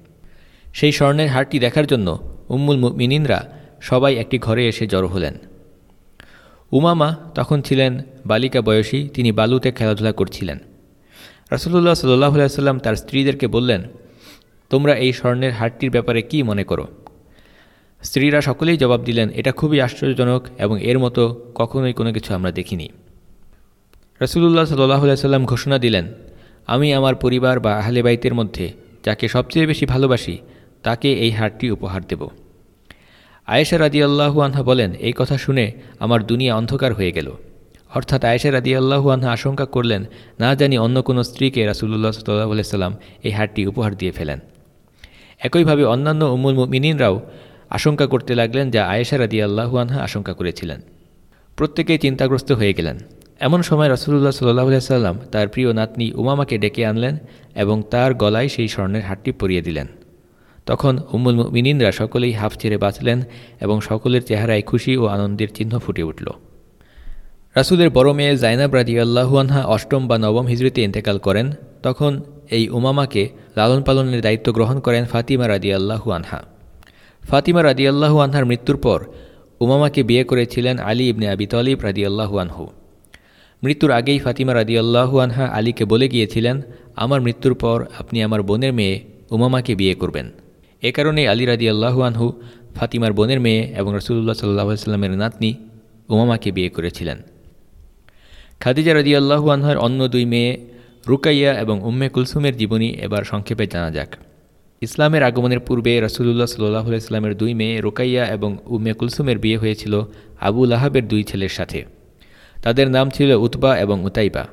সেই স্বর্ণের হারটি দেখার জন্য উম্মুল মিনিনরা সবাই একটি ঘরে এসে জড়ো হলেন। উমামা তখন ছিলেন বালিকা বয়সী, তিনি বালুতে খেলাধুলা করছিলেন। রাসুলুল্লাহ সাল্লাহ সাল্লাম তার স্ত্রীদেরকে বললেন, তোমরা এই স্বর্ণের হারটির ব্যাপারে কি মনে করো? স্ত্রীরা সকলেই জবাব দিলেন, এটা খুবই আশ্চর্যজনক এবং এর মতো কখনোই কোনো কিছু আমরা দেখিনি। রসুল্লাহ সাল্লাহ সাল্লাম ঘোষণা দিলেন, আমি আমার পরিবার বা আহলে বাইতের মধ্যে যাকে সবচেয়ে বেশি ভালোবাসি, তাকে এই হারটি উপহার দেব। আয়েশা রাদি আল্লাহু আনহা বলেন, এই কথা শুনে আমার দুনিয়া অন্ধকার হয়ে গেল। অর্থাৎ আয়েশা রাদি আল্লাহু আনহা আশঙ্কা করলেন, না জানি অন্য কোনো স্ত্রীকে রাসুল্লাহ সাল্লাহ সাল্লাম এই হারটি উপহার দিয়ে ফেলেন। একইভাবে অন্যান্য উমুল মিনিনরাও আশঙ্কা করতে লাগলেন যা আয়েশা রাদি আল্লাহু আনহা আশঙ্কা করেছিলেন। প্রত্যেকেই চিন্তাগ্রস্ত হয়ে গেলেন। এমন সময় রসুল্লাহ সাল্লাহ সাল্লাম তার প্রিয় নাতনি উমামাকে ডেকে আনলেন এবং তার গলায় সেই স্বর্ণের হাটটি পরিয়ে দিলেন। তখন উম্মুল মিনিনরা সকলেই হাফ ছেড়ে বাঁচলেন এবং সকলের চেহারায় খুশি ও আনন্দের চিহ্ন ফুটে উঠল। রাসুলের বড় মেয়ে জাইনাব রাজি আল্লাহুয়ানহা অষ্টম বা নবম হিজড়িতে ইন্তেকাল করেন। তখন এই উমামাকে লালন পালনের দায়িত্ব গ্রহণ করেন ফাতিমা রাদি আল্লাহু আনহা। ফাতিমা রাদি আল্লাহু আনহার মৃত্যুর পর উমামাকে বিয়ে করেছিলেন আলী ইবনে আবি তলিব রাদি আল্লাহু আনহু। মৃত্যুর আগেই ফাতিমা রাদি আল্লাহু আনহা আলীকে বলে গিয়েছিলেন, আমার মৃত্যুর পর আপনি আমার বোনের মেয়ে উমামাকে বিয়ে করবেন। এ কারণে আলী রাদি আল্লাহু আনহু ফাতিমার বোনের মেয়ে এবং রসুল্লাহ সাল্লাহ সাল্লামের নাতনি উমামাকে বিয়ে করেছিলেন। খাদিজা রাদি আল্লাহু আনহার অন্য দুই মেয়ে রুকাইয়া এবং উম্মে কুলসুমের জীবনী এবার সংক্ষেপে জানা যাক। ইসলামের আগমনের পূর্বে রসুল্লাহ সাল্লাহ ইসলামের দুই মেয়ে রুকাইয়া এবং উম্মে কুলসুমের বিয়ে হয়েছিল আবু লাহাবের দুই ছেলের সাথে। তাদের নাম ছিল উতবা এবং উতাইবা।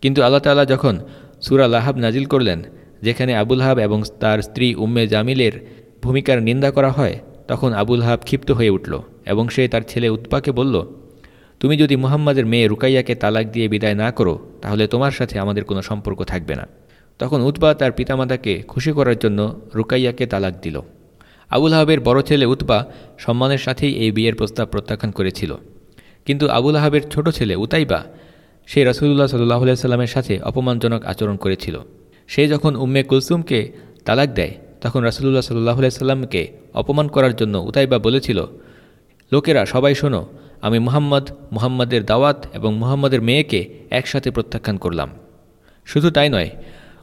কিন্তু আল্লাহ তালা যখন সুরা লাহাব নাজিল করলেন যেখানে আবুল হাব এবং তার স্ত্রী উম্মে জামিলের ভূমিকার নিন্দা করা হয়, তখন আবুল হাব ক্ষিপ্ত হয়ে উঠল এবং সে তার ছেলে উৎপাকে বলল, তুমি যদি মুহাম্মাদের মেয়ে রুকাইয়াকে তালাক দিয়ে বিদায় না করো, তাহলে তোমার সাথে আমাদের কোনো সম্পর্ক থাকবে না। তখন উৎপা তার পিতামাতাকে খুশি করার জন্য রুকাইয়াকে তালাক দিল। আবুল হাবের বড় ছেলে উৎপা সম্মানের সাথেই এই বিয়ের প্রস্তাব প্রত্যাখ্যান করেছিল। কিন্তু আবুল আহাবের ছোট ছেলে উতাইবা, সে রসুল্লাহ সাল্লাহ সাল্লামের সাথে অপমানজনক আচরণ করেছিল। সে যখন উম্মে কুলসুমকে তালাক দেয়, তখন রাসুল্লাহ সাল্লাহ সাল্লামকে অপমান করার জন্য উতাইবা বলেছিল, লোকেরা সবাই শোনো, আমি মুহাম্মদ, মুহাম্মদের দাওয়াত এবং মুহাম্মদের মেয়েকে একসাথে প্রত্যাখ্যান করলাম। শুধু তাই নয়,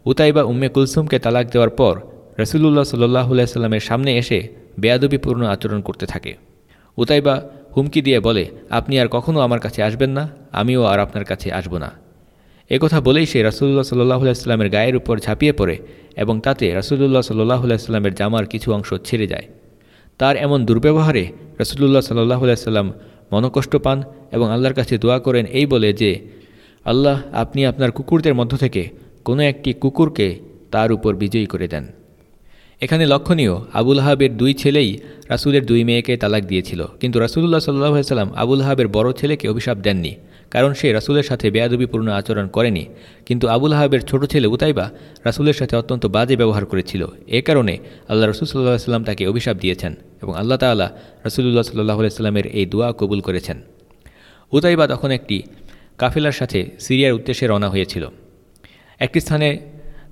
উতাইবা উম্মে কুলসুমকে তালাক দেওয়ার পর রসুল্লাহ সাল্লাহ সাল্লামের সামনে এসে বেয়াদবিপূর্ণ আচরণ করতে থাকে। উতাইবা হুমকি দিয়ে বলে, আপনি আর কখনও আমার কাছে আসবেন না, আমিও আর আপনার কাছে আসব না। একথা বলেই সে রাসুল্লাহ সাল্লাহ সাল্লামের গায়ের উপর ঝাঁপিয়ে পড়ে এবং তাতে রাসুল্লাহ সাল্লাহ সাল্লামের জামার কিছু অংশ ছেড়ে যায়। তার এমন দুর্ব্যবহারে রসুল্লাহ সাল্লাহ সাল্লাম মনকষ্ট পান এবং আল্লাহর কাছে দোয়া করেন এই বলে যে, আল্লাহ, আপনি আপনার কুকুরদের মধ্য থেকে কোনো একটি কুকুরকে তার উপর বিজয়ী করে দেন। এখানে লক্ষণীয় আবুল হাবের দুই ছেলেই রাসুলের দুই মেয়েকে তালাক দিয়েছিল। কিন্তু রাসুল্লাহ সাল্লাহ সাল্লাম আবুল হাবের বড় ছেলেকে অভিশাপ দেননি। কারণ সে রাসুলের সাথে বেয়াদবিপূর্ণ আচরণ করেনি। কিন্তু আবুল হাবের ছোট ছেলে উতাইবা রাসুলের সাথে অত্যন্ত বাজে ব্যবহার করেছিল। এ কারণে আল্লাহ রসুল সাল্লাহ সাল্লাম তাকে অভিশাপ দিয়েছেন এবং আল্লাহ তাল্লাহ রসুল্লাহ সাল্লাহ সাল্লামের এই দোয়া কবুল করেছেন। উতাইবা তখন একটি কাফেলার সাথে সিরিয়ার উদ্দেশ্যে রওনা হয়েছিল। একটি স্থানে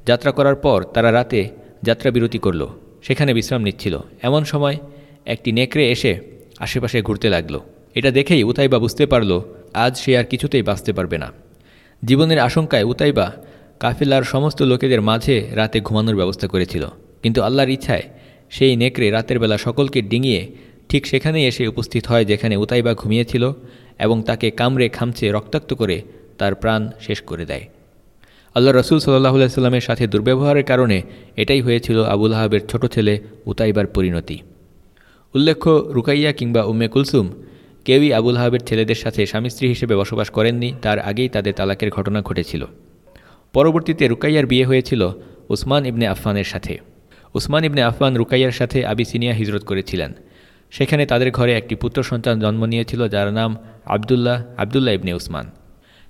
যাত্রা করার পর তারা রাতে যাত্রা বিরতি করল। সেখানে বিশ্রাম নিচ্ছিল। এমন সময় একটি নেকড়ে এসে আশেপাশে ঘুরতে লাগল। এটা দেখেই উতাইবা বুঝতে পারল আজ সে আর কিছুতেই বাঁচতে পারবে না। জীবনের আশঙ্কায় উতাইবা কাফিলার সমস্ত লোকেদের মাঝে রাতে ঘুমানোর ব্যবস্থা করেছিল। কিন্তু আল্লাহর ইচ্ছায় সেই নেকড়ে রাতের বেলা সকলকে ডিঙিয়ে ঠিক সেখানেই এসে উপস্থিত হয় যেখানে উতাইবা ঘুমিয়েছিল এবং তাকে কামড়ে খামচে রক্তাক্ত করে তার প্রাণ শেষ করে দেয়। আল্লাহ রসুল সাল্লাহ সাল্লামের সাথে দুর্ব্যবহারের কারণে এটাই হয়েছিল আবুল আহাবের ছোট ছেলে উতাইবার পরিণতি। উল্লেখ্য রুকাইয়া কিংবা উম্মে কুলসুম কেউই আবুল হাবের ছেলেদের সাথে স্বামী স্ত্রী হিসেবে বসবাস করেননি, তার আগেই তাদের তালাকের ঘটনা ঘটেছিল। পরবর্তীতে রুকাইয়ার বিয়ে হয়েছিল উসমান ইবনে আফফানের সাথে। উসমান ইবনে আফফান রুকাইয়ার সাথে আবিসিনিয়া হিজরত করেছিলেন। সেখানে তাদের ঘরে একটি পুত্র সন্তান জন্ম নিয়েছিল, যার নাম আবদুল্লাহ আবদুল্লাহ ইবনে উসমান।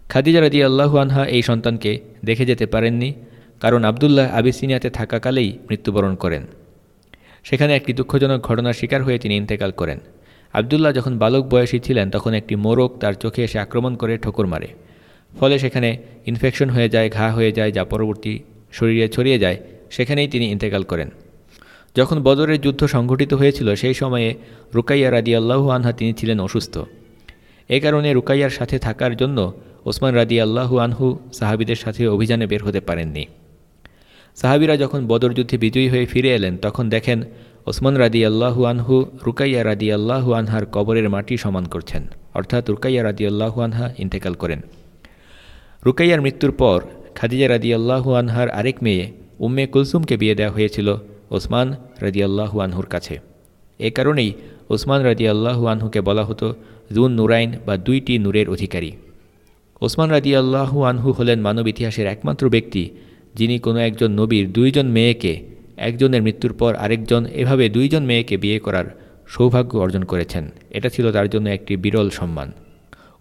খাদিজা রাজি আল্লাহু আনহা এই সন্তানকে দেখে যেতে পারেননি, কারণ আবদুল্লাহ আবিসিনিয়াতে থাকাকালেই মৃত্যুবরণ করেন। সেখানে একটি দুঃখজনক ঘটনার শিকার হয়ে তিনি ইন্তেকাল করেন। আবদুল্লাহ যখন বালক বয়সী ছিলেন, তখন একটি মোরগ তার চোখে এসে আক্রমণ করে ঠোকর মারে। ফলে সেখানে ইনফেকশন হয়ে যায়, ঘা হয়ে যায়, যা পরবর্তী শরীরে ছড়িয়ে যায়, সেখানেই তিনি ইন্তেকাল করেন। যখন বদরের যুদ্ধ সংঘটিত হয়েছিল, সেই সময়ে রুকাইয়া রাদি আল্লাহু আনহা তিনি ছিলেন অসুস্থ। এ কারণে রুকাইয়ার সাথে থাকার জন্য ওসমান রাদি আল্লাহু আনহু সাহাবিদের সাথে অভিযানে বের হতে পারেননি। সাহাবিরা যখন বদর যুদ্ধে বিজয়ী হয়ে ফিরে এলেন, তখন দেখেন ওসমান রাদি আল্লাহু আনহু রুকাইয়া রাদি আল্লাহু আনহার কবরের মাটি সমান করছেন, অর্থাৎ রুকাইয়া রাদি আল্লাহু আনহা ইন্তেকাল করেন। রুকাইয়ার মৃত্যুর পর খাদিজা রাদি আল্লাহু আনহার আরেক মেয়ে উম্মে কুলসুমকে বিয়ে দেওয়া হয়েছিল ওসমান রাদি আল্লাহু আনহুর কাছে। এ কারণেই ওসমান রাদি আল্লাহু আনহুকে বলা হতো জুন নুরাইন বা দুইটি নূরের অধিকারী। ওসমান রাদি আল্লাহু আনহু হলেন মানব ইতিহাসের একমাত্র ব্যক্তি যিনি কোনো একজন নবীর দুইজন মেয়েকে একজনের মৃত্যুর পর আরেকজন, এভাবে দুইজন মেয়েকে বিয়ে করার সৌভাগ্য অর্জন করেছেন। এটা ছিল তার জন্য একটি বিরল সম্মান।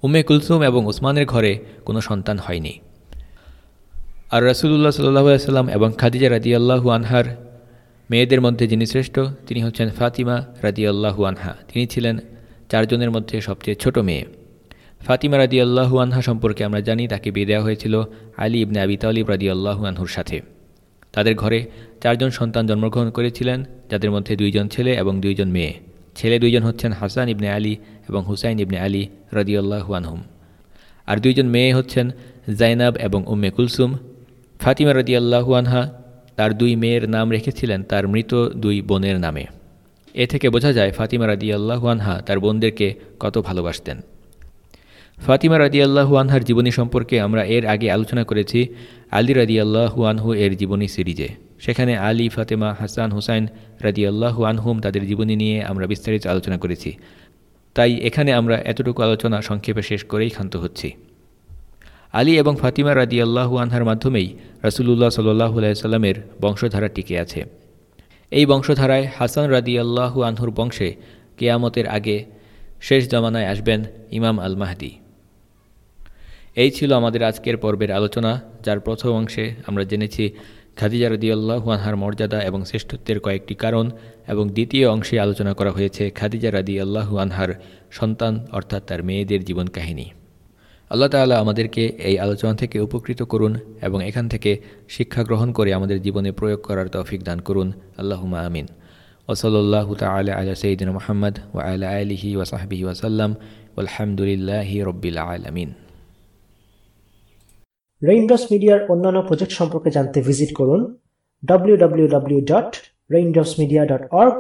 উম্মে কুলসুম এবং উসমানের ঘরে কোনো সন্তান হয়নি। আর রাসুলুল্লাহ সাল্লাহ সাল্লাম এবং খাদিজা রাদিয়াল্লাহু আনহার মেয়েদের মধ্যে যিনি শ্রেষ্ঠ, তিনি হচ্ছেন ফাতিমা রাদিয়াল্লাহু আনহা। তিনি ছিলেন চারজনের মধ্যে সবচেয়ে ছোট মেয়ে। ফাতিমা রাদি আল্লাহু আনহা সম্পর্কে আমরা জানি, তাকে বিয়ে দেওয়া হয়েছিল আলী ইবনে আবি তালিব রাদি আল্লাহু আনহুর সাথে। তাদের ঘরে চারজন সন্তান জন্মগ্রহণ করেছিলেন, যাদের মধ্যে দুইজন ছেলে এবং দুইজন মেয়ে। ছেলে দুইজন হচ্ছেন হাসান ইবনে আলী এবং হুসাইন ইবনে আলী রাদি আল্লাহু আনহুম। আর দুইজন মেয়ে হচ্ছেন জাইনাব এবং উম্মে কুলসুম। ফাতিমা রাদি আল্লাহু আনহা তার দুই মেয়ের নাম রেখেছিলেন তার মৃত দুই বোনের নামে। এ থেকে বোঝা যায় ফাতিমা রাদি আল্লাহু আনহা তার বোনদেরকে কত ভালোবাসতেন। ফাতিমা রাদি আল্লাহু আনহার জীবনী সম্পর্কে আমরা এর আগে আলোচনা করেছি আলী রাদি আল্লাহু আনহু এর জীবনী সিরিজে। সেখানে আলী, ফাতেমা, হাসান, হুসাইন রাদি আল্লাহু আনহুম তাদের জীবনী নিয়ে আমরা বিস্তারিত আলোচনা করেছি। তাই এখানে আমরা এতটুকু আলোচনা সংক্ষেপে শেষ করেই ক্ষান্ত হচ্ছি। আলী এবং ফাতিমা রাদি আল্লাহু আনহার মাধ্যমেই রাসুলুল্লাহ সাল্লাহু সাল্লামের বংশধারা টিকে আছে। এই বংশধারায় হাসান রাদি আল্লাহু আনহুর বংশে কেয়ামতের আগে শেষ জমানায় আসবেন ইমাম আল মাহদি এই ছিল আমাদের আজকের পর্বের আলোচনা, যার প্রথম অংশে আমরা জেনেছি খাদিজা রাদিয়াল্লাহু আনহার মর্যাদা এবং শ্রেষ্ঠত্বের কয়েকটি কারণ এবং দ্বিতীয় অংশে আলোচনা করা হয়েছে খাদিজা রাদি আল্লাহু আনহার সন্তান, অর্থাৎ তার মেয়েদের জীবন কাহিনী। আল্লাহ তালা আমাদেরকে এই আলোচনা থেকে উপকৃত করুন এবং এখান থেকে শিক্ষা গ্রহণ করে আমাদের জীবনে প্রয়োগ করার তৌফিক দান করুন। আল্লাহুমা আমিন। ওসলাল্লাহ তালা আলা সঈদিন মোহাম্মদ ও আলা আলিহি ওসাহাবিহি ওসাল্লাম আলহামদুলিল্লাহি রব্বিল আলমিন। রেইনড্রপস মিডিয়ার অন্যান্য প্রজেক্ট সম্পর্কে জানতে ভিজিট করুন www.raindropsmedia.org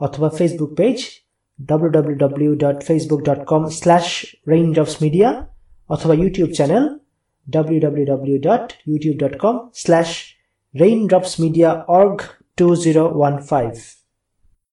অথবা ফেসবুক পেজ www.facebook.com/raindropsmedia অথবা ইউটিউব চ্যানেল www.youtube.com/raindropsmediaorg2015